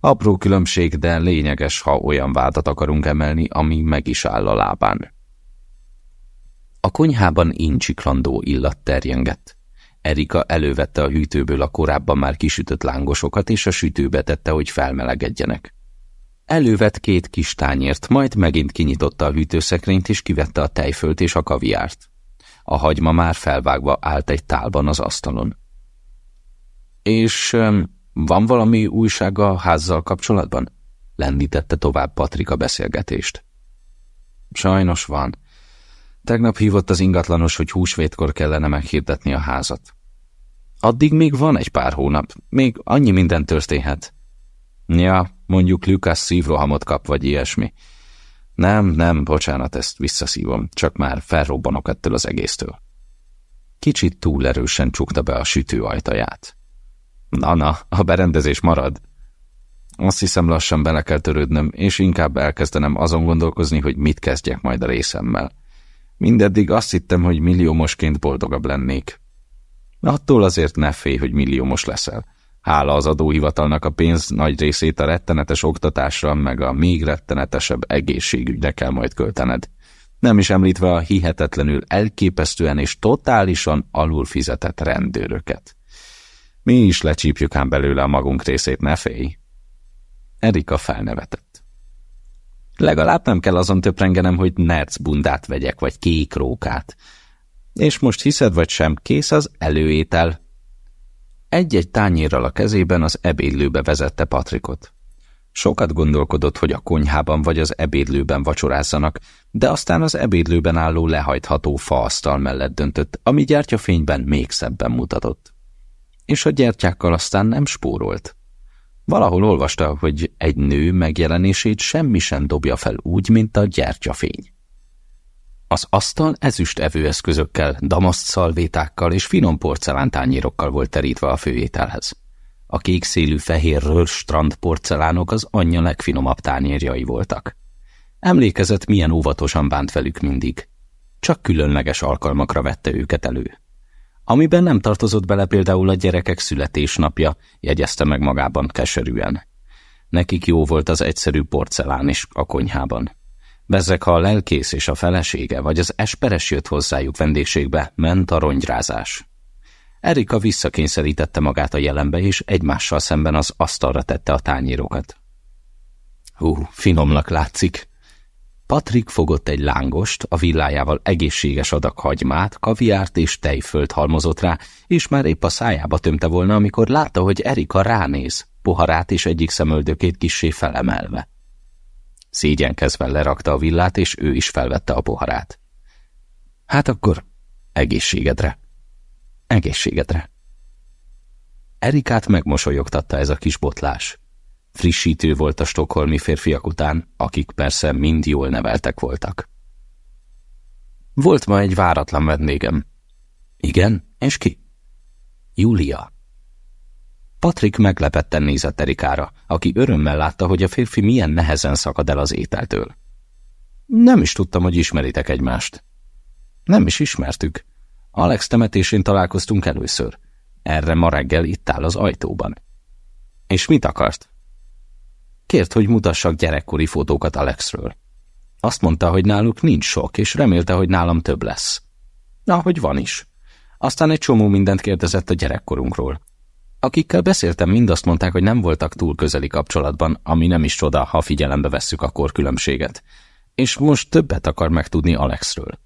Apró különbség, de lényeges, ha olyan vádat akarunk emelni, ami meg is áll a lábán. A konyhában incsiklandó illat terjengett. Erika elővette a hűtőből a korábban már kisütött lángosokat, és a sütőbe tette, hogy felmelegedjenek. Elővett két kis tányért, majd megint kinyitotta a hűtőszekrényt, és kivette a tejfölt és a kaviárt. A hagyma már felvágva állt egy tálban az asztalon. És van valami újság a házzal kapcsolatban? Lendítette tovább Patrika beszélgetést. Sajnos van. Tegnap hívott az ingatlanos, hogy húsvétkor kellene meghirdetni a házat. Addig még van egy pár hónap, még annyi minden történhet. Ja, mondjuk Lukasz szívrohamot kap, vagy ilyesmi. Nem, nem, bocsánat, ezt visszaszívom, csak már felrobbanok ettől az egésztől. Kicsit túl erősen csukta be a sütő ajtaját. Na-na, a berendezés marad. Azt hiszem lassan bele kell törődnöm, és inkább elkezdenem azon gondolkozni, hogy mit kezdjek majd a részemmel. Mindeddig azt hittem, hogy milliómosként boldogabb lennék. Attól azért ne félj, hogy milliómos leszel. Hála az adóhivatalnak a pénz nagy részét a rettenetes oktatásra, meg a még rettenetesebb egészségügyre kell majd költened. Nem is említve a hihetetlenül elképesztően és totálisan alul fizetett rendőröket. Mi is lecsípjük ám belőle a magunk részét, ne félj. Erika felnevetett. Legalább nem kell azon töprengenem, hogy nerc bundát vegyek, vagy kék rókát. És most hiszed vagy sem, kész az előétel. Egy-egy tányérral a kezében az ebédlőbe vezette Patrikot. Sokat gondolkodott, hogy a konyhában vagy az ebédlőben vacsorázzanak, de aztán az ebédlőben álló lehajtható faasztal mellett döntött, ami gyertyafényben még szebben mutatott. És a gyertyákkal aztán nem spórolt. Valahol olvasta, hogy egy nő megjelenését semmi sem dobja fel úgy, mint a gyertyafény. Az asztal ezüst evőeszközökkel, damaszt szalvétákkal és finom porcelántányérokkal volt terítve a főételhez. A kék szélű fehér rör strand porcelánok az anyja legfinomabb tányérjai voltak. Emlékezett, milyen óvatosan bánt velük mindig. Csak különleges alkalmakra vette őket elő. Amiben nem tartozott bele például a gyerekek születésnapja, jegyezte meg magában keserűen. Nekik jó volt az egyszerű porcelán is a konyhában. Bezzek, ha a lelkész és a felesége, vagy az esperes jött hozzájuk vendégségbe, ment a rongyrázás. Erika visszakényszerítette magát a jelenbe, és egymással szemben az asztalra tette a tányérokat. Hú, finomnak látszik. Patrik fogott egy lángost, a villájával egészséges adag hagymát, kaviárt és tejfölt halmozott rá, és már épp a szájába tömte volna, amikor látta, hogy Erika ránéz, poharát és egyik szemöldökét kissé felemelve. Szégyenkezve lerakta a villát, és ő is felvette a poharát. Hát akkor egészségedre. Egészségedre. Erikát megmosolyogtatta ez a kis botlás. Frissítő volt a stokholmi férfiak után, akik persze mind jól neveltek voltak. Volt ma egy váratlan vendégem. Igen, és ki? Júlia. Patrik meglepetten nézett Erikára, aki örömmel látta, hogy a férfi milyen nehezen szakad el az ételtől. Nem is tudtam, hogy ismeritek egymást. Nem is ismertük. Alex temetésén találkoztunk először. Erre ma reggel itt áll az ajtóban. És mit akart? Kért, hogy mutassak gyerekkori fotókat Alexről. Azt mondta, hogy náluk nincs sok, és remélte, hogy nálam több lesz. Na, hogy van is. Aztán egy csomó mindent kérdezett a gyerekkorunkról. Akikkel beszéltem, mind azt mondták, hogy nem voltak túl közeli kapcsolatban, ami nem is csoda, ha figyelembe vesszük a korkülönbséget. És most többet akar megtudni Alexről.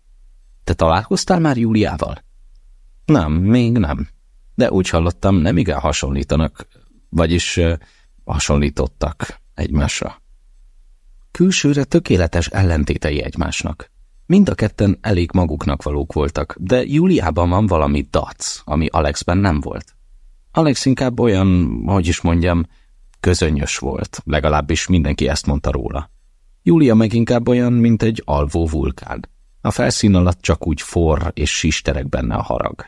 Te találkoztál már Júliával? Nem, még nem. De úgy hallottam, nem igen hasonlítanak, vagyis uh, hasonlítottak egymásra. Külsőre tökéletes ellentétei egymásnak. Mind a ketten elég maguknak valók voltak, de Júliában van valami dac, ami Alexben nem volt. Alex inkább olyan, hogy is mondjam, közönyös volt, legalábbis mindenki ezt mondta róla. Júlia meg inkább olyan, mint egy alvó vulkán. A felszín alatt csak úgy forr és sisterek benne a harag.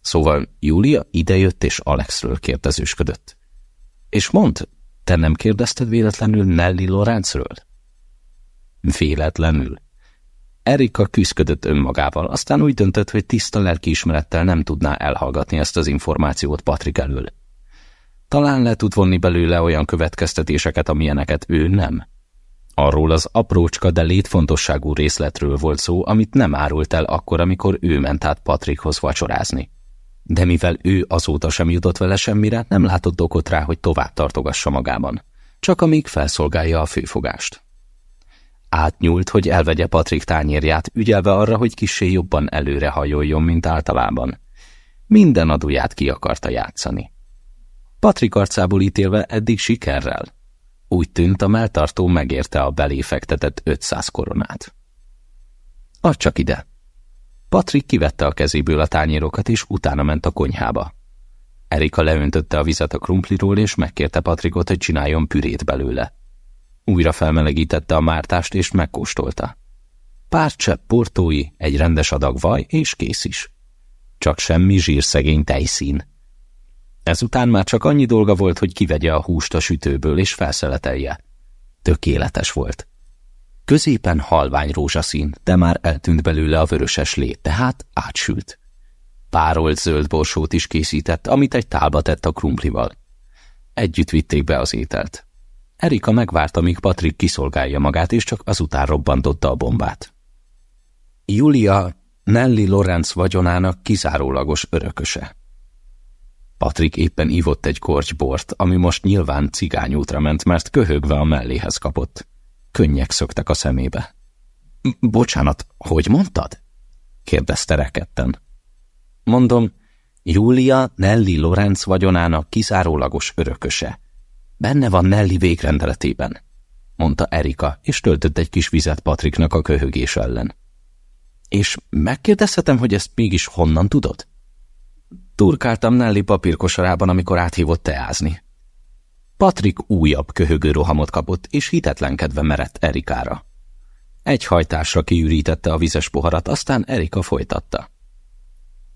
Szóval Júlia idejött és Alexről kérdezősködött. És mond, te nem kérdezted véletlenül Nelly Lorenzről? Véletlenül. Erika küzdködött önmagával, aztán úgy döntött, hogy tiszta lelkiismerettel nem tudná elhallgatni ezt az információt Patrik elől. Talán le tud vonni belőle olyan következtetéseket, amilyeneket ő nem. Arról az aprócska, de létfontosságú részletről volt szó, amit nem árult el akkor, amikor ő ment át Patrikhoz vacsorázni. De mivel ő azóta sem jutott vele semmire, nem látott okot rá, hogy tovább tartogassa magában. Csak amíg felszolgálja a főfogást. Átnyúlt, hogy elvegye Patrik tányérját, ügyelve arra, hogy kissé jobban előre hajoljon, mint általában. Minden adóját ki akarta játszani. Patrik arcából ítélve eddig sikerrel. Úgy tűnt, a melltartó megérte a belé fektetett 500 koronát. Adj csak ide! Patrik kivette a kezéből a tányérokat, és utána ment a konyhába. Erika leöntötte a vizet a krumpliról, és megkérte Patrikot, hogy csináljon pürét belőle. Újra felmelegítette a mártást, és megkóstolta. Pár csepp portói, egy rendes adag vaj, és kész is. Csak semmi zsírszegény tejszín. Ezután már csak annyi dolga volt, hogy kivegye a húst a sütőből, és felszeletelje. Tökéletes volt. Középen halvány rózsaszín, de már eltűnt belőle a vöröses lét, tehát átsült. Párolt zöld borsót is készített, amit egy tálba tett a krumplival. Együtt vitték be az ételt. Erika megvárta, míg Patrik kiszolgálja magát, és csak azután robbantotta a bombát. Julia Nelly Lorenz vagyonának kizárólagos örököse. Patrik éppen ivott egy korty ami most nyilván cigányútra ment, mert köhögve a melléhez kapott. Könnyek szöktek a szemébe. Bocsánat, hogy mondtad? kérdezte rekedten. Mondom, Júlia Nelly Lorenz vagyonának kizárólagos örököse. Benne van Nelly végrendeletében, mondta Erika, és töltött egy kis vizet Patriknak a köhögés ellen. És megkérdezhetem, hogy ezt mégis honnan tudod? Turkáltam Nelly papírkosarában, amikor áthívott teázni. Patrik újabb köhögő rohamot kapott, és hitetlenkedve merett Erikára. Egy hajtásra kiürítette a vizes poharat, aztán Erika folytatta.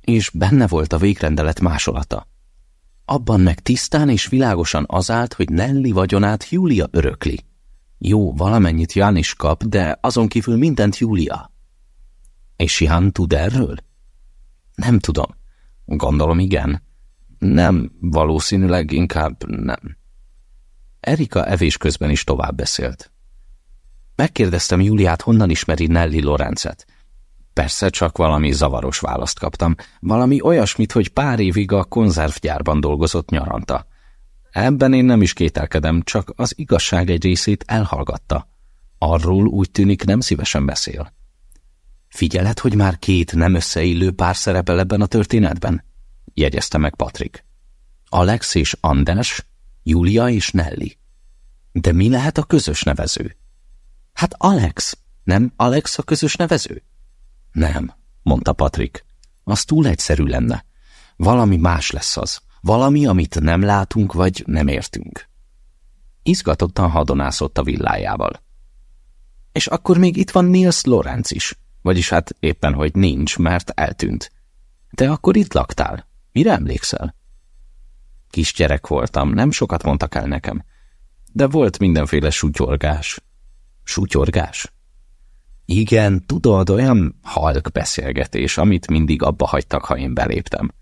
És benne volt a végrendelet másolata. Abban meg tisztán és világosan az állt, hogy Nelly vagyonát Júlia örökli. Jó, valamennyit Jan is kap, de azon kívül mindent Júlia. És Jan tud erről? Nem tudom. Gondolom igen. Nem, valószínűleg inkább nem. Erika evés közben is tovább beszélt. Megkérdeztem Júliát, honnan ismeri Nelly Lorenzet. Persze csak valami zavaros választ kaptam. Valami olyasmit, hogy pár évig a konzervgyárban dolgozott nyaranta. Ebben én nem is kételkedem, csak az igazság egy részét elhallgatta. Arról úgy tűnik nem szívesen beszél. Figyeled, hogy már két nem összeillő pár szerepel ebben a történetben? jegyezte meg Patrik. Alex és Anders, Julia és Nelly. De mi lehet a közös nevező? Hát Alex, nem Alex a közös nevező? Nem, mondta Patrik. Az túl egyszerű lenne. Valami más lesz az. Valami, amit nem látunk, vagy nem értünk. Izgatottan hadonászott a villájával. És akkor még itt van Niels Lorenz is. Vagyis hát éppen, hogy nincs, mert eltűnt. De akkor itt laktál. Mire emlékszel? Kisgyerek voltam, nem sokat mondtak el nekem. De volt mindenféle sutyorgás. Sutyorgás? Igen, tudod, olyan halk beszélgetés, amit mindig abba hagytak, ha én beléptem.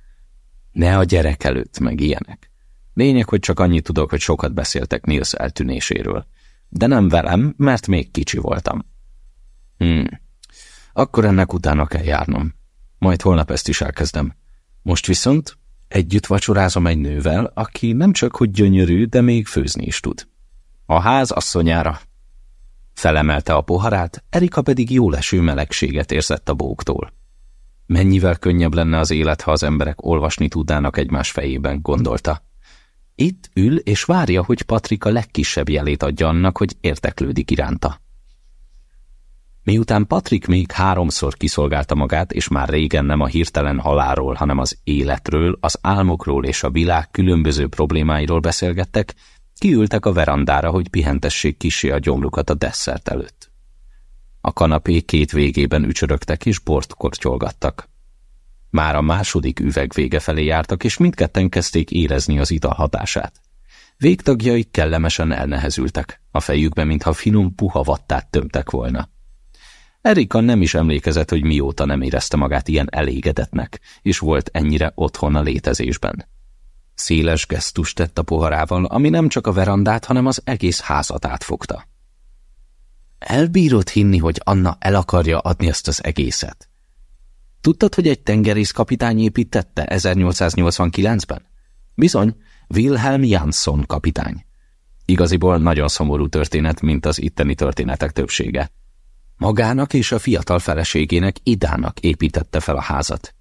Ne a gyerek előtt, meg ilyenek. Lényeg, hogy csak annyit tudok, hogy sokat beszéltek Nils eltűnéséről. De nem velem, mert még kicsi voltam. Hmm. Akkor ennek utána kell járnom. Majd holnap ezt is elkezdem. Most viszont együtt vacsorázom egy nővel, aki nem csak hogy gyönyörű, de még főzni is tud. A ház asszonyára. Felemelte a poharát, Erika pedig jó leső melegséget érzett a bóktól. Mennyivel könnyebb lenne az élet, ha az emberek olvasni tudnának egymás fejében, gondolta. Itt ül és várja, hogy Patrika legkisebb jelét adja annak, hogy érteklődik iránta. Miután Patrik még háromszor kiszolgálta magát, és már régen nem a hirtelen halálról, hanem az életről, az álmokról és a világ különböző problémáiról beszélgettek, Kiültek a verandára, hogy pihentessék kisé a gyomrukat a desszert előtt. A kanapé két végében ücsörögtek és bort kortyolgattak. Már a második üveg vége felé jártak, és mindketten kezdték érezni az ital hatását. Végtagjaik kellemesen elnehezültek, a fejükbe, mintha finom puha vattát tömtek volna. Erika nem is emlékezett, hogy mióta nem érezte magát ilyen elégedetnek, és volt ennyire otthon a létezésben. Széles gesztust tett a poharával, ami nem csak a verandát, hanem az egész házat átfogta. Elbírod hinni, hogy Anna el akarja adni ezt az egészet? Tudtad, hogy egy tengerészkapitány építette 1889-ben? Bizony, Wilhelm Jansson kapitány. Igaziból nagyon szomorú történet, mint az itteni történetek többsége. Magának és a fiatal feleségének Idának építette fel a házat.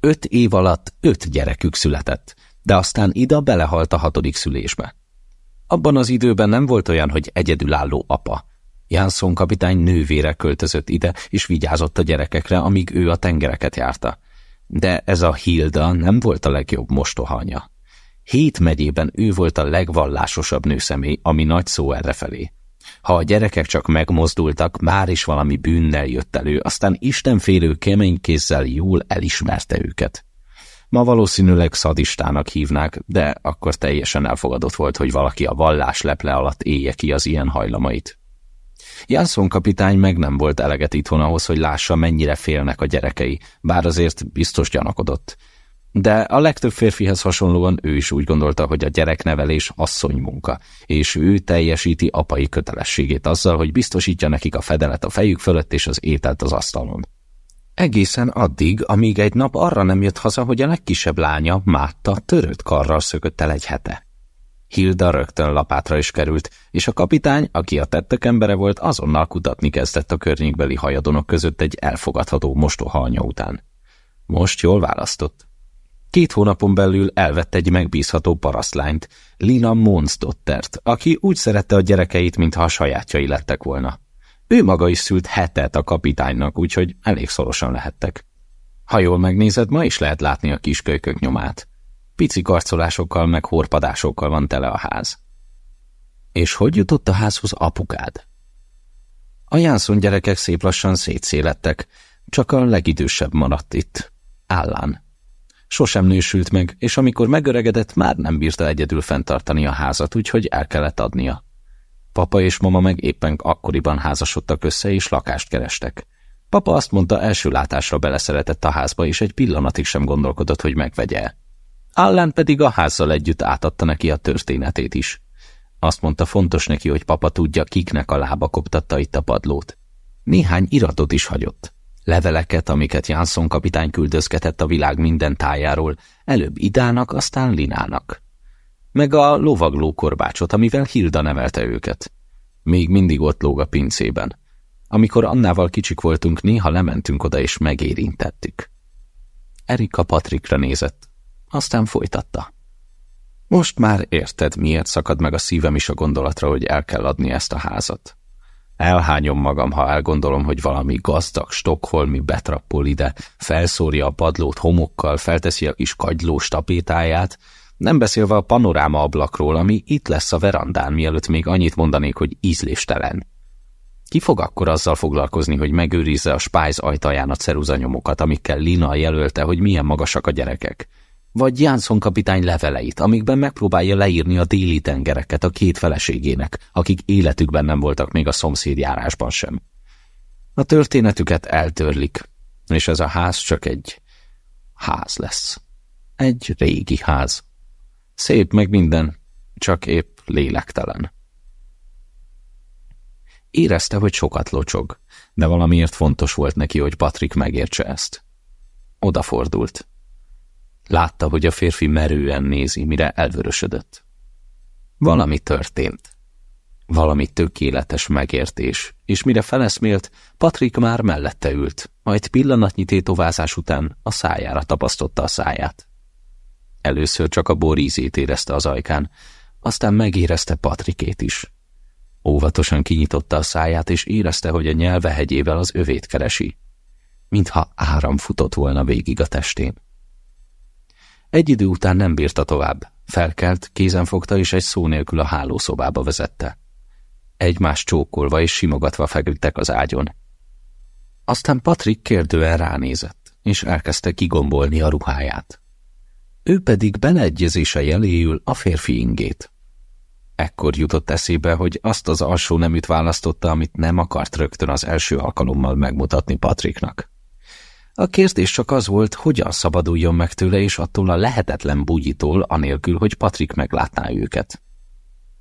Öt év alatt öt gyerekük született, de aztán Ida belehalt a hatodik szülésbe. Abban az időben nem volt olyan, hogy egyedülálló apa. Jansson kapitány nővére költözött ide, és vigyázott a gyerekekre, amíg ő a tengereket járta. De ez a Hilda nem volt a legjobb mostohanya. Hét megyében ő volt a legvallásosabb nőszemély, ami nagy szó errefelé. Ha a gyerekek csak megmozdultak, már is valami bűnnel jött elő, aztán istenfélő kemény kézzel jól elismerte őket. Ma valószínűleg szadistának hívnák, de akkor teljesen elfogadott volt, hogy valaki a vallás leple alatt élje ki az ilyen hajlamait. Jansson kapitány meg nem volt eleget itthon ahhoz, hogy lássa, mennyire félnek a gyerekei, bár azért biztos gyanakodott. De a legtöbb férfihez hasonlóan ő is úgy gondolta, hogy a gyereknevelés asszony munka, és ő teljesíti apai kötelességét azzal, hogy biztosítja nekik a fedelet a fejük fölött és az ételt az asztalon. Egészen addig, amíg egy nap arra nem jött haza, hogy a legkisebb lánya, Mátta, törött karral szökött el egy hete. Hilda rögtön lapátra is került, és a kapitány, aki a tettek embere volt, azonnal kutatni kezdett a környékbeli hajadonok között egy elfogadható mostohanya után. Most jól választott. Két hónapon belül elvett egy megbízható parasztlányt, Lina Monsdottert, aki úgy szerette a gyerekeit, mintha a sajátjai lettek volna. Ő maga is szült hetet a kapitánynak, úgyhogy elég szorosan lehettek. Ha jól megnézed, ma is lehet látni a kiskölykök nyomát. Pici karcolásokkal meg horpadásokkal van tele a ház. És hogy jutott a házhoz apukád? A Jánszon gyerekek szép lassan szétszélettek, csak a legidősebb maradt itt, állán. Sosem nősült meg, és amikor megöregedett, már nem bírta egyedül fenntartani a házat, úgyhogy el kellett adnia. Papa és mama meg éppen akkoriban házasodtak össze, és lakást kerestek. Papa azt mondta, első látásra beleszeretett a házba, és egy pillanatig sem gondolkodott, hogy megvegye. Allen pedig a házzal együtt átadta neki a történetét is. Azt mondta, fontos neki, hogy papa tudja, kiknek a lába koptatta itt a padlót. Néhány iratot is hagyott. Leveleket, amiket Jansson kapitány küldözgetett a világ minden tájáról, előbb Idának, aztán Linának. Meg a lovagló korbácsot, amivel Hilda nevelte őket. Még mindig ott lóg a pincében. Amikor Annával kicsik voltunk, néha lementünk oda és megérintettük. Erika Patrikra nézett, aztán folytatta. Most már érted, miért szakad meg a szívem is a gondolatra, hogy el kell adni ezt a házat. Elhányom magam, ha elgondolom, hogy valami gazdag stokholmi betrappol ide, felszórja a padlót homokkal, felteszi a kis kagylós tapétáját, nem beszélve a panoráma ablakról, ami itt lesz a verandán, mielőtt még annyit mondanék, hogy ízléstelen. Ki fog akkor azzal foglalkozni, hogy megőrizze a spájz ajtaján a ceruzanyomokat, amikkel Lina jelölte, hogy milyen magasak a gyerekek? Vagy Jansson kapitány leveleit, amikben megpróbálja leírni a déli tengereket a két feleségének, akik életükben nem voltak még a szomszédjárásban sem. A történetüket eltörlik, és ez a ház csak egy ház lesz. Egy régi ház. Szép meg minden, csak épp lélektelen. Érezte, hogy sokat locsog, de valamiért fontos volt neki, hogy Patrik megértse ezt. Odafordult. Látta, hogy a férfi merően nézi, mire elvörösödött. Valami történt. Valami tökéletes megértés, és mire feleszmélt, Patrik már mellette ült, majd pillanatnyi tétovázás után a szájára tapasztotta a száját. Először csak a borízét érezte az ajkán, aztán megérezte Patrikét is. Óvatosan kinyitotta a száját, és érezte, hogy a nyelve hegyével az övét keresi, mintha áram futott volna végig a testén. Egy idő után nem bírta tovább, Felkelt, kézen fogta és egy szó nélkül a hálószobába vezette. Egymás csókolva és simogatva feküdtek az ágyon. Aztán Patrik kérdően ránézett, és elkezdte kigombolni a ruháját. Ő pedig beleegyezése jeléül a férfi ingét. Ekkor jutott eszébe, hogy azt az alsó neműt választotta, amit nem akart rögtön az első alkalommal megmutatni Patriknak. A kérdés csak az volt, hogyan szabaduljon meg tőle és attól a lehetetlen bugyitól, anélkül, hogy Patrik meglátná őket.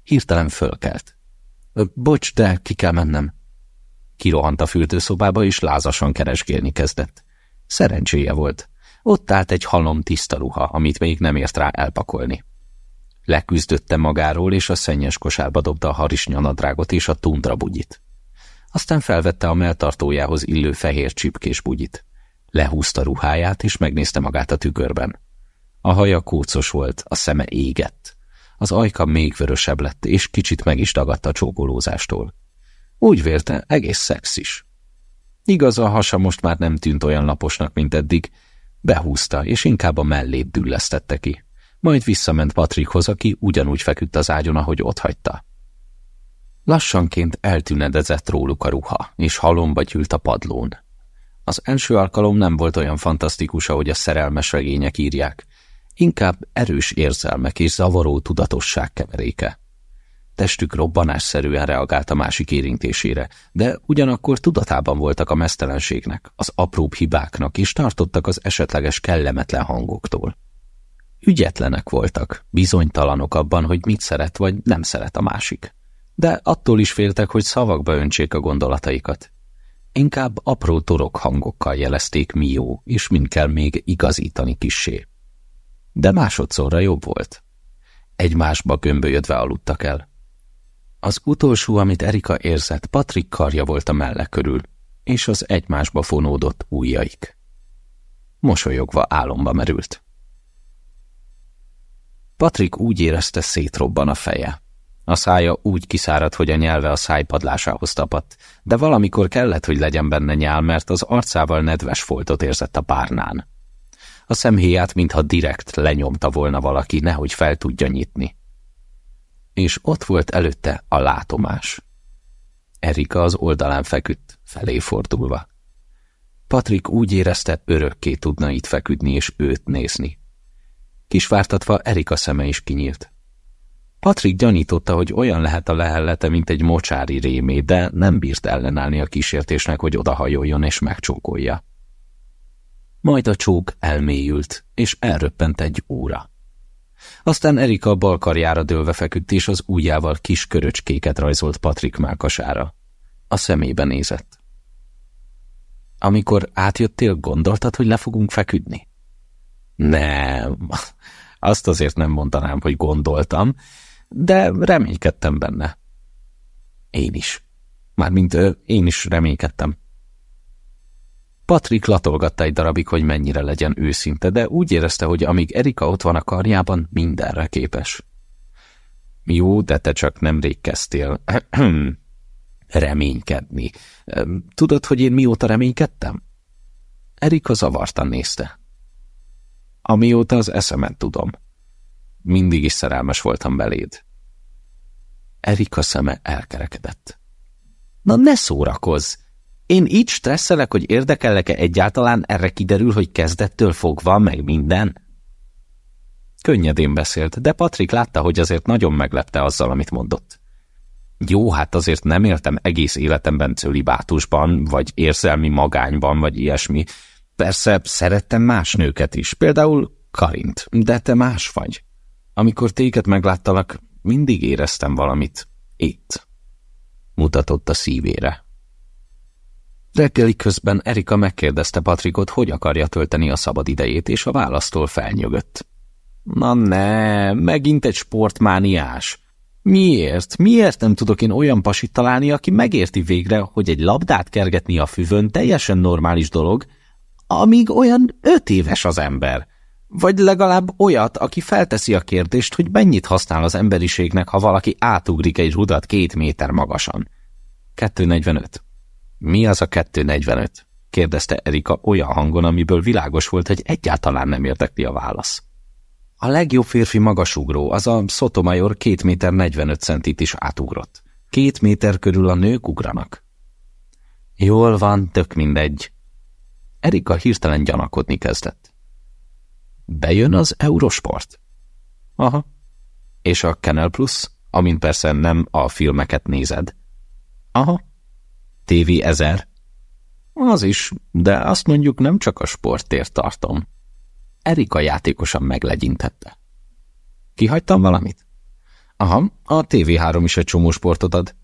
Hirtelen fölkelt. Bocs, de ki kell mennem. Kirohant a fürdőszobába, és lázasan keresgélni kezdett. Szerencséje volt. Ott állt egy halom tiszta ruha, amit még nem ért rá elpakolni. Leküzdötte magáról, és a szennyes kosárba dobta a harisnyanadrágot és a tundra bugyit. Aztán felvette a melltartójához illő fehér csipkés bugyit. Lehúzta ruháját, és megnézte magát a tükörben. A haja kócos volt, a szeme égett. Az ajka még vörösebb lett, és kicsit meg is dagadta a csókolózástól. Úgy vélte, egész szexis. Igaz, a hasa most már nem tűnt olyan laposnak, mint eddig. Behúzta, és inkább a mellét düllesztette ki. Majd visszament Patrikhoz, aki ugyanúgy feküdt az ágyon, ahogy ott hagyta. Lassanként eltűnedezett róluk a ruha, és halomba gyűlt a padlón. Az első alkalom nem volt olyan fantasztikus, ahogy a szerelmes regények írják, inkább erős érzelmek és zavaró tudatosság keveréke. Testük robbanásszerűen reagált a másik érintésére, de ugyanakkor tudatában voltak a mesztelenségnek, az apróbb hibáknak, és tartottak az esetleges kellemetlen hangoktól. Ügyetlenek voltak, bizonytalanok abban, hogy mit szeret vagy nem szeret a másik. De attól is féltek, hogy szavakba öntsék a gondolataikat. Inkább apró torok hangokkal jelezték mi jó, és mind kell még igazítani kissé. De másodszorra jobb volt. Egymásba gömbölyödve aludtak el. Az utolsó, amit Erika érzett, Patrik karja volt a melle körül, és az egymásba fonódott ujjaik. Mosolyogva álomba merült. Patrik úgy érezte, szétrobban a feje. A szája úgy kiszáradt, hogy a nyelve a szájpadlásához tapadt, de valamikor kellett, hogy legyen benne nyál, mert az arcával nedves foltot érzett a párnán. A szemhéját, mintha direkt lenyomta volna valaki, nehogy fel tudja nyitni. És ott volt előtte a látomás. Erika az oldalán feküdt, felé fordulva. Patrik úgy érezte, örökké tudna itt feküdni és őt nézni. Kisvártatva Erika szeme is kinyílt. Patrik gyanította, hogy olyan lehet a lehellete, mint egy mocsári rémé, de nem bírt ellenállni a kísértésnek, hogy odahajoljon és megcsókolja. Majd a csók elmélyült, és elröppent egy óra. Aztán Erika bal karjára dőlve feküdt, és az ujjával kis köröcskéket rajzolt Patrik mákasára. A szemébe nézett. Amikor átjöttél, gondoltad, hogy le fogunk feküdni? Nem, azt azért nem mondanám, hogy gondoltam, de reménykedtem benne. Én is. Mármint én is reménykedtem. Patrik latolgatta egy darabig, hogy mennyire legyen őszinte, de úgy érezte, hogy amíg Erika ott van a karjában, mindenre képes. Jó, de te csak nemrég kezdtél reménykedni. Tudod, hogy én mióta reménykedtem? Erika zavartan nézte. Amióta az eszemet tudom. Mindig is szerelmes voltam beléd. Erika szeme elkerekedett. Na ne szórakozz! Én így stresszelek, hogy érdekellek-e egyáltalán, erre kiderül, hogy kezdettől fogva, meg minden? Könnyedén beszélt, de Patrik látta, hogy azért nagyon meglepte azzal, amit mondott. Jó, hát azért nem éltem egész életemben cölibátusban, vagy érzelmi magányban, vagy ilyesmi. Persze szerettem más nőket is, például Karint, de te más vagy. Amikor téket megláttalak, mindig éreztem valamit. Itt. Mutatott a szívére. Reggeli közben Erika megkérdezte Patrikot, hogy akarja tölteni a szabad idejét, és a választól felnyögött. Na ne, megint egy sportmániás. Miért? Miért nem tudok én olyan pasit találni, aki megérti végre, hogy egy labdát kergetni a füvön teljesen normális dolog, amíg olyan öt éves az ember? Vagy legalább olyat, aki felteszi a kérdést, hogy mennyit használ az emberiségnek, ha valaki átugrik egy rudat két méter magasan. 245. Mi az a 245? kérdezte Erika olyan hangon, amiből világos volt, hogy egyáltalán nem érdekli a válasz. A legjobb férfi magasugró, az a Sotomayor két méter 45 centit is átugrott. Két méter körül a nők ugranak. Jól van, tök mindegy. Erika hirtelen gyanakodni kezdett. Bejön az Eurosport? Aha. És a Canal Plus, amint persze nem a filmeket nézed. Aha. TV 1000? Az is, de azt mondjuk nem csak a sportért tartom. Erika játékosan meglegyintette. Kihagytam valamit? Aha, a TV3 is egy csomó sportot ad.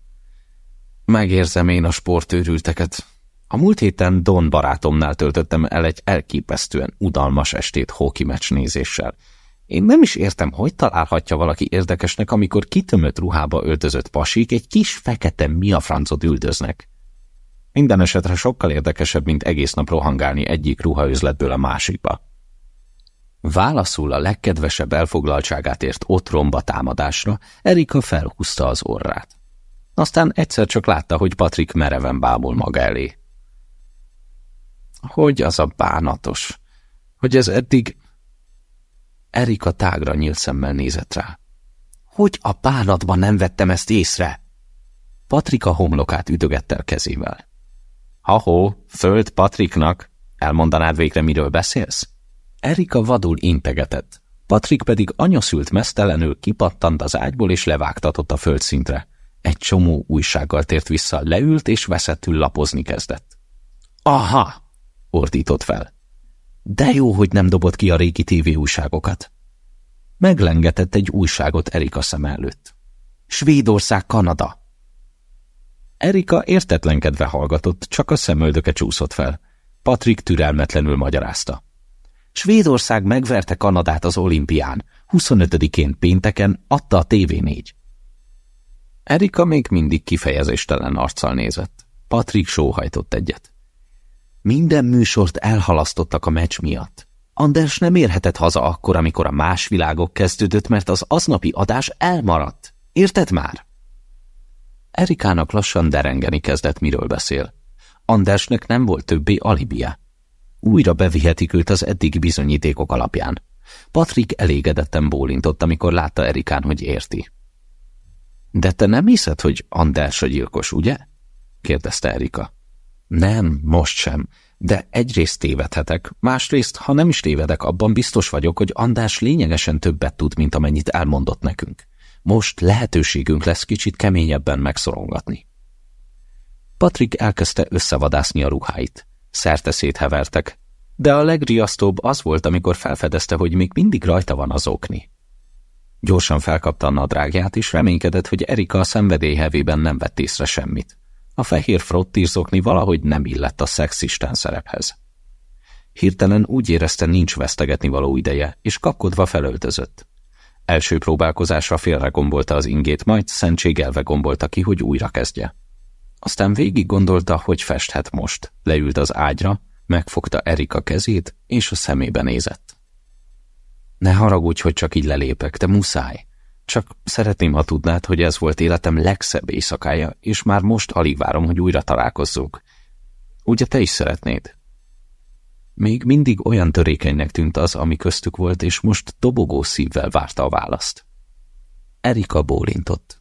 Megérzem én a sportőrülteket. A múlt héten Don barátomnál töltöttem el egy elképesztően udalmas estét hoki meccs nézéssel. Én nem is értem, hogy találhatja valaki érdekesnek, amikor kitömött ruhába öltözött pasik egy kis fekete miafrancot üldöznek. Minden esetre sokkal érdekesebb, mint egész nap rohangálni egyik ruhaüzletből a másikba. Válaszul a legkedvesebb elfoglaltságát ért otromba támadásra, Erika felhúzta az orrát. Aztán egyszer csak látta, hogy Patrik mereven bámul maga elé. Hogy az a bánatos? Hogy ez eddig... Erika tágra nyílt szemmel nézett rá. Hogy a bánatban nem vettem ezt észre? Patrika homlokát üdögette a kezével. Ha-ho, föld Patriknak, elmondanád végre, miről beszélsz? Erika vadul integetett. Patrik pedig anyaszült mesztelenül kipattant az ágyból és levágtatott a földszintre. Egy csomó újsággal tért vissza, leült és veszettül lapozni kezdett. Aha! ordított fel. De jó, hogy nem dobott ki a régi tévé újságokat. Meglengetett egy újságot Erika szem előtt. Svédország, Kanada. Erika értetlenkedve hallgatott, csak a szemöldöke csúszott fel. Patrik türelmetlenül magyarázta. Svédország megverte Kanadát az olimpián. 25-én pénteken adta a TV4. Erika még mindig kifejezéstelen arccal nézett. Patrik sóhajtott egyet. Minden műsort elhalasztottak a meccs miatt. Anders nem érhetett haza akkor, amikor a más világok kezdődött, mert az aznapi adás elmaradt. Érted már? Erikának lassan derengeni kezdett, miről beszél. Andersnek nem volt többé alibia. Újra bevihetik őt az eddigi bizonyítékok alapján. Patrik elégedetten bólintott, amikor látta Erikán, hogy érti. De te nem hiszed, hogy Anders a gyilkos, ugye? kérdezte Erika. Nem, most sem, de egyrészt tévedhetek, másrészt, ha nem is tévedek, abban biztos vagyok, hogy Andás lényegesen többet tud, mint amennyit elmondott nekünk. Most lehetőségünk lesz kicsit keményebben megszorongatni. Patrik elkezdte összevadászni a ruháit. Szerte széthevertek, de a legriasztóbb az volt, amikor felfedezte, hogy még mindig rajta van az okni. Gyorsan felkapta a nadrágját, és reménykedett, hogy Erika a szenvedélyhevében nem vett észre semmit. A fehér frottírzokni valahogy nem illett a szexisten szerephez. Hirtelen úgy érezte, nincs vesztegetni való ideje, és kapkodva felöltözött. Első próbálkozásra félregombolta az ingét, majd szentségelve gombolta ki, hogy újra kezdje. Aztán végig gondolta, hogy festhet most. Leült az ágyra, megfogta Erika kezét, és a szemébe nézett. Ne haragudj, hogy csak így lelépek, de muszáj. Csak szeretném, ha tudnád, hogy ez volt életem legszebb éjszakája, és már most alig várom, hogy újra találkozzunk. Ugye te is szeretnéd? Még mindig olyan törékenynek tűnt az, ami köztük volt, és most dobogó szívvel várta a választ. Erika bólintott.